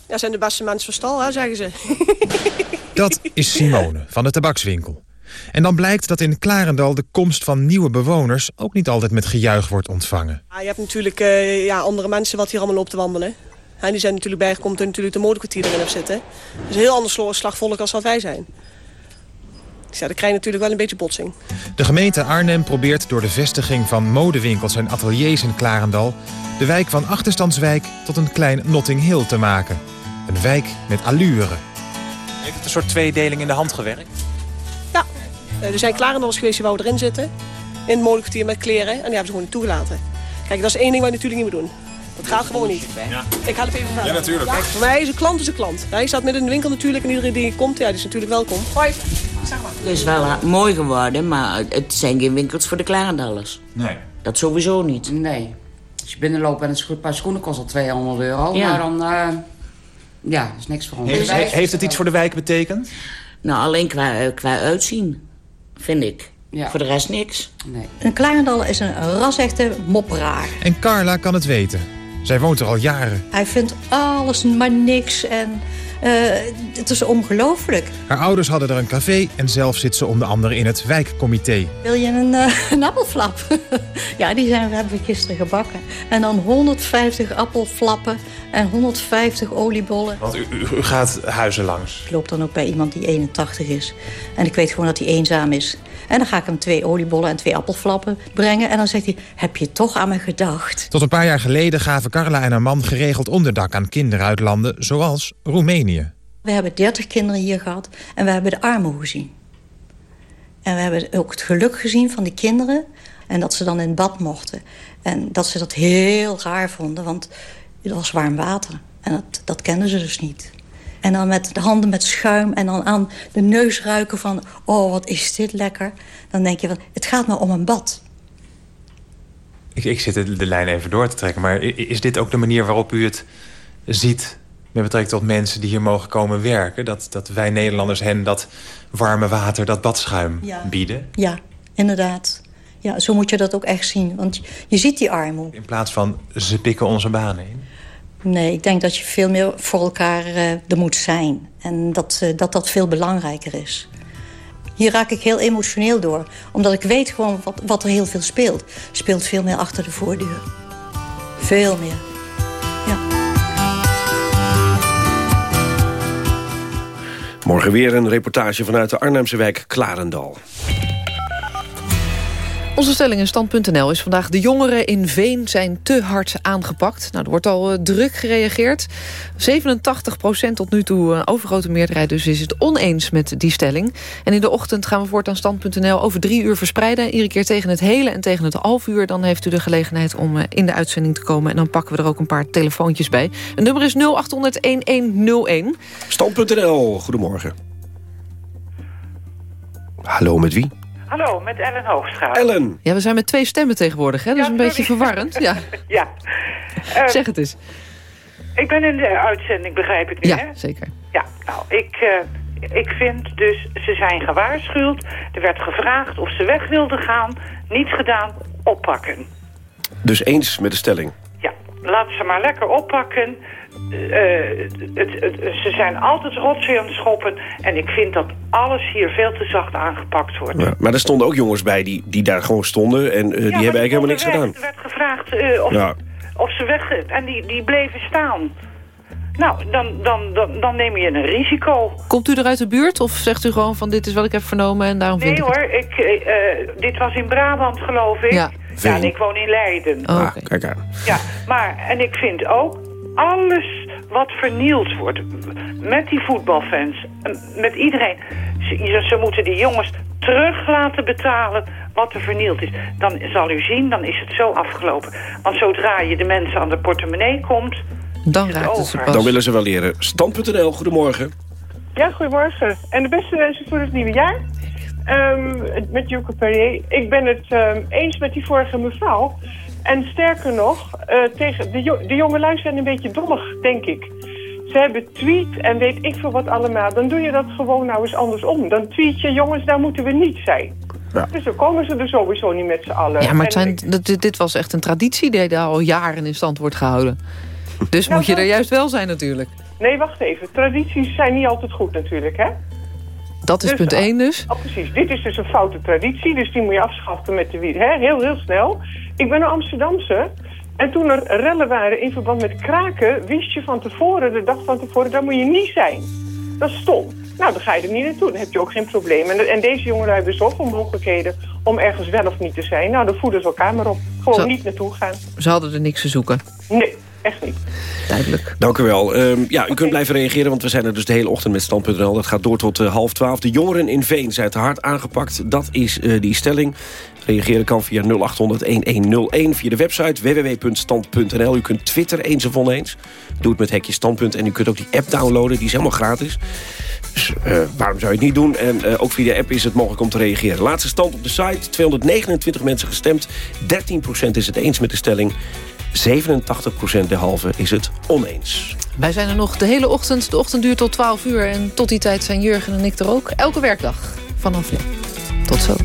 Speaker 24: Ja, zijn de beste mensen van stal, hè, zeggen ze. <laughs>
Speaker 21: Dat is Simone van de tabakswinkel. En dan blijkt dat in Klarendal de komst van nieuwe bewoners... ook niet altijd met gejuich wordt ontvangen.
Speaker 24: Ja, je hebt natuurlijk uh, ja, andere mensen wat hier allemaal op te wandelen. En die zijn natuurlijk bijgekomen toen natuurlijk de modekwartier erin heeft zitten. Dus een heel ander slagvolk als wat wij zijn. Dus ja, dan krijg je natuurlijk wel een beetje botsing.
Speaker 21: De gemeente Arnhem probeert door de vestiging van modewinkels en ateliers in Klarendal... de wijk van Achterstandswijk tot een klein Notting Hill te maken. Een wijk met allure. Heeft het een soort tweedeling in de hand gewerkt?
Speaker 24: Ja, er zijn Klarendals geweest die wou erin zitten. In het modekwartier met kleren. En die hebben ze gewoon niet toegelaten. Kijk, dat is één ding wat je natuurlijk niet moet doen. Dat gaat gewoon niet. Ja. Ik ga het even vragen.
Speaker 21: Ja, natuurlijk.
Speaker 24: Kijk, voor mij is een klant is een klant. Hij staat midden in de winkel natuurlijk en iedereen die komt, ja, die is natuurlijk welkom. Hoi, zeg maar.
Speaker 22: Het is wel mooi geworden, maar het zijn geen winkels voor de Klarendallers.
Speaker 21: Nee.
Speaker 22: Dat sowieso niet.
Speaker 23: Nee. Als je binnenloopt en een paar schoenen kost al 200 euro,
Speaker 22: ja.
Speaker 23: maar dan... Uh, ja, dat is niks voor ons.
Speaker 21: Heeft, heeft het iets voor de wijk betekend?
Speaker 22: Nou, alleen qua, qua uitzien, vind ik. Ja. Voor de rest niks.
Speaker 23: Nee.
Speaker 25: Een Klarendal is een rasechte mopperaar.
Speaker 21: En Carla kan het weten. Zij woont er al jaren.
Speaker 25: Hij vindt alles maar niks en uh, het is ongelooflijk.
Speaker 21: Haar ouders hadden er een café en zelf zit ze onder andere in het wijkcomité.
Speaker 25: Wil je een, uh, een appelflap? <laughs> ja, die zijn, hebben we gisteren gebakken. En dan 150 appelflappen en 150 oliebollen.
Speaker 21: Want u, u, u gaat huizen langs?
Speaker 25: Ik loop dan ook bij iemand die 81 is. En ik weet gewoon dat hij eenzaam is. En dan ga ik hem twee oliebollen en twee appelflappen brengen. En dan zegt hij, heb je toch aan me gedacht?
Speaker 21: Tot een paar jaar geleden gaven Carla en haar man geregeld onderdak aan kinderen uit landen zoals Roemenië.
Speaker 25: We hebben 30 kinderen hier gehad en we hebben de armoede gezien. En we hebben ook het geluk gezien van die kinderen. En dat ze dan in bad mochten. En dat ze dat heel raar vonden, want het was warm water. En dat, dat kenden ze dus niet. En dan met de handen met schuim en dan aan de neus ruiken van... oh, wat is dit lekker. Dan denk je, van, het gaat maar om een bad.
Speaker 21: Ik, ik zit de, de lijn even door te trekken. Maar is dit ook de manier waarop u het ziet... met betrekking tot mensen die hier mogen komen werken? Dat, dat wij Nederlanders hen dat warme water, dat badschuim
Speaker 25: ja.
Speaker 21: bieden?
Speaker 25: Ja, inderdaad. Ja, zo moet je dat ook echt zien. Want je, je ziet die armoede.
Speaker 21: In plaats van ze pikken onze banen in?
Speaker 25: Nee, ik denk dat je veel meer voor elkaar uh, er moet zijn. En dat, uh, dat dat veel belangrijker is. Hier raak ik heel emotioneel door. Omdat ik weet gewoon wat, wat er heel veel speelt. Speelt veel meer achter de voordeur. Veel meer. Ja.
Speaker 2: Morgen weer een reportage vanuit de Arnhemse wijk Klarendal.
Speaker 3: Onze stelling in stand.nl is vandaag... de jongeren in Veen zijn te hard aangepakt. Nou, er wordt al uh, druk gereageerd. 87% tot nu toe, een overgrote meerderheid dus... is het oneens met die stelling. En in de ochtend gaan we voort aan stand.nl over drie uur verspreiden. Iedere keer tegen het hele en tegen het half uur. Dan heeft u de gelegenheid om uh, in de uitzending te komen. En dan pakken we er ook een paar telefoontjes bij. Het nummer is 0800-1101.
Speaker 2: Stand.nl, goedemorgen. Hallo, met wie?
Speaker 26: Hallo, met Ellen Hoogstraat.
Speaker 2: Ellen.
Speaker 3: Ja, we zijn met twee stemmen tegenwoordig, hè? Dat is een beetje verwarrend. Ja. <laughs>
Speaker 26: ja.
Speaker 3: Uh, zeg het eens.
Speaker 26: Ik ben in de uitzending, begrijp ik nu,
Speaker 3: ja,
Speaker 26: hè?
Speaker 3: zeker.
Speaker 26: Ja, nou, ik, uh, ik vind dus, ze zijn gewaarschuwd. Er werd gevraagd of ze weg wilden gaan. Niets gedaan, oppakken.
Speaker 2: Dus eens met de stelling?
Speaker 26: Laat ze maar lekker oppakken. Uh, het, het, ze zijn altijd rotzooi aan het schoppen. En ik vind dat alles hier veel te zacht aangepakt wordt.
Speaker 2: Ja, maar er stonden ook jongens bij die, die daar gewoon stonden. En uh, ja, die hebben eigenlijk helemaal niks
Speaker 26: weg.
Speaker 2: gedaan.
Speaker 26: Er werd gevraagd uh, of, ja. of ze weg... En die, die bleven staan. Nou, dan, dan, dan, dan neem je een risico.
Speaker 3: Komt u er uit de buurt of zegt u gewoon van dit is wat ik heb vernomen en daarom
Speaker 26: nee,
Speaker 3: vind ik
Speaker 26: hoor, ik, uh, dit was in Brabant geloof ik.
Speaker 3: Ja,
Speaker 26: ja en ik woon in Leiden.
Speaker 3: Oh, okay.
Speaker 2: Kijk aan.
Speaker 26: Ja, maar en ik vind ook alles wat vernield wordt met die voetbalfans, met iedereen. Ze, ze moeten die jongens terug laten betalen wat er vernield is. Dan zal u zien, dan is het zo afgelopen. Want zodra je de mensen aan de portemonnee komt...
Speaker 3: Dan raakt het ze pas.
Speaker 2: Dan willen ze wel leren. Stand.nl, goedemorgen.
Speaker 27: Ja, goedemorgen. En de beste wensen voor het nieuwe jaar. Um, met Joke Perrier. Ik ben het um, eens met die vorige mevrouw. En sterker nog, uh, tegen de, jo de jongelui zijn een beetje dommig, denk ik. Ze hebben tweet en weet ik veel wat allemaal. Dan doe je dat gewoon nou eens andersom. Dan tweet je, jongens, daar moeten we niet zijn. Ja. Dus dan komen ze er sowieso niet met z'n allen.
Speaker 3: Ja, maar het zijn, dit, dit was echt een traditie die daar al jaren in stand wordt gehouden. <laughs> Dus nou, moet je er juist wel zijn natuurlijk.
Speaker 27: Nee, wacht even. Tradities zijn niet altijd goed natuurlijk, hè?
Speaker 3: Dat is dus, punt 1 dus?
Speaker 27: Oh, precies. Dit is dus een foute traditie, dus die moet je afschaffen met de wiet. Hè? Heel, heel snel. Ik ben een Amsterdamse. En toen er rellen waren in verband met kraken... wist je van tevoren, de dag van tevoren, daar moet je niet zijn. Dat is stom. Nou, dan ga je er niet naartoe. Dan heb je ook geen probleem. En, en deze jongeren hebben zoveel mogelijkheden om ergens wel of niet te zijn. Nou, dan voeden ze elkaar maar op. Gewoon Zo. niet naartoe gaan.
Speaker 3: Ze hadden er niks te zoeken?
Speaker 27: Nee. Echt niet.
Speaker 3: Duidelijk.
Speaker 2: Dank u wel. Um, ja, u okay. kunt blijven reageren, want we zijn er dus de hele ochtend met Stand.nl. Dat gaat door tot uh, half twaalf. De jongeren in Veen zijn te hard aangepakt. Dat is uh, die stelling. Reageren kan via 0800-1101, via de website www.stand.nl. U kunt Twitter eens of oneens. Doe het met hekje standpunt. En u kunt ook die app downloaden, die is helemaal gratis. Dus uh, waarom zou je het niet doen? En uh, ook via de app is het mogelijk om te reageren. Laatste stand op de site, 229 mensen gestemd. 13% is het eens met de stelling. 87% derhalve is het oneens.
Speaker 3: Wij zijn er nog de hele ochtend. De ochtend duurt tot 12 uur. En tot die tijd zijn Jurgen en ik er ook. Elke werkdag vanaf nu. Tot zo.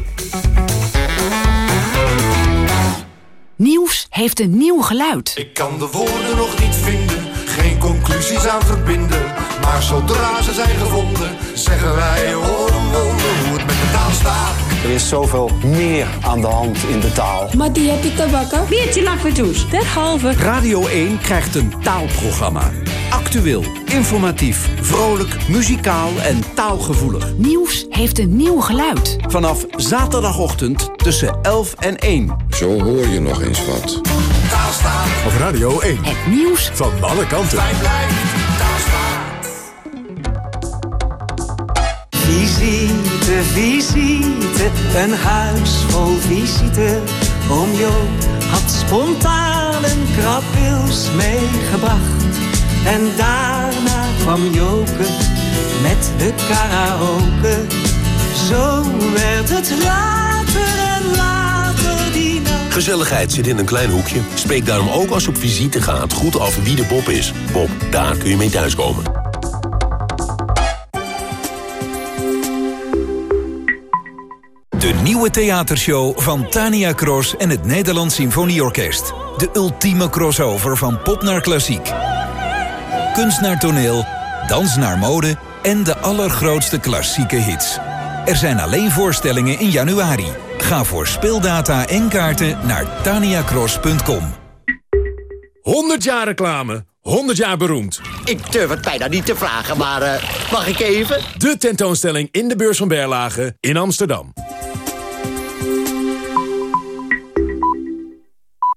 Speaker 9: Nieuws heeft een nieuw geluid.
Speaker 28: Ik kan de woorden nog niet vinden, geen conclusies aan verbinden. Maar zodra ze zijn gevonden, zeggen wij wonder hoe het met de taal staat.
Speaker 29: Er is zoveel meer aan de hand in de taal.
Speaker 30: Maar die heb ik te bakken. Weertje lakverdoes, derhalve.
Speaker 31: Radio 1 krijgt een taalprogramma. Actueel, informatief, vrolijk, muzikaal en taalgevoelig.
Speaker 9: Nieuws heeft een nieuw geluid.
Speaker 31: Vanaf zaterdagochtend tussen 11 en 1.
Speaker 32: Zo hoor je nog eens wat.
Speaker 1: Taalstaan. Op Radio 1.
Speaker 9: Het nieuws
Speaker 1: van alle kanten.
Speaker 19: Visite, visite, een huis vol visite. Oom Joop had spontaan een krabwils meegebracht. En daarna kwam Joke met de karaoke. Zo werd het later en later die nacht.
Speaker 33: Gezelligheid zit in een klein hoekje. Spreek daarom ook als op visite gaat goed af wie de Bob is. Bob, daar kun je mee thuiskomen.
Speaker 34: De nieuwe theatershow van Tania Cross en het Nederlands Symfonieorkest. De ultieme crossover van pop naar klassiek. Kunst naar toneel, dans naar mode en de allergrootste klassieke hits. Er zijn alleen voorstellingen in januari. Ga voor speeldata en kaarten naar taniacross.com.
Speaker 1: 100 jaar reclame, 100 jaar beroemd.
Speaker 35: Ik durf het bijna niet te vragen, maar uh, mag ik even?
Speaker 1: De tentoonstelling in de beurs van Berlage in Amsterdam.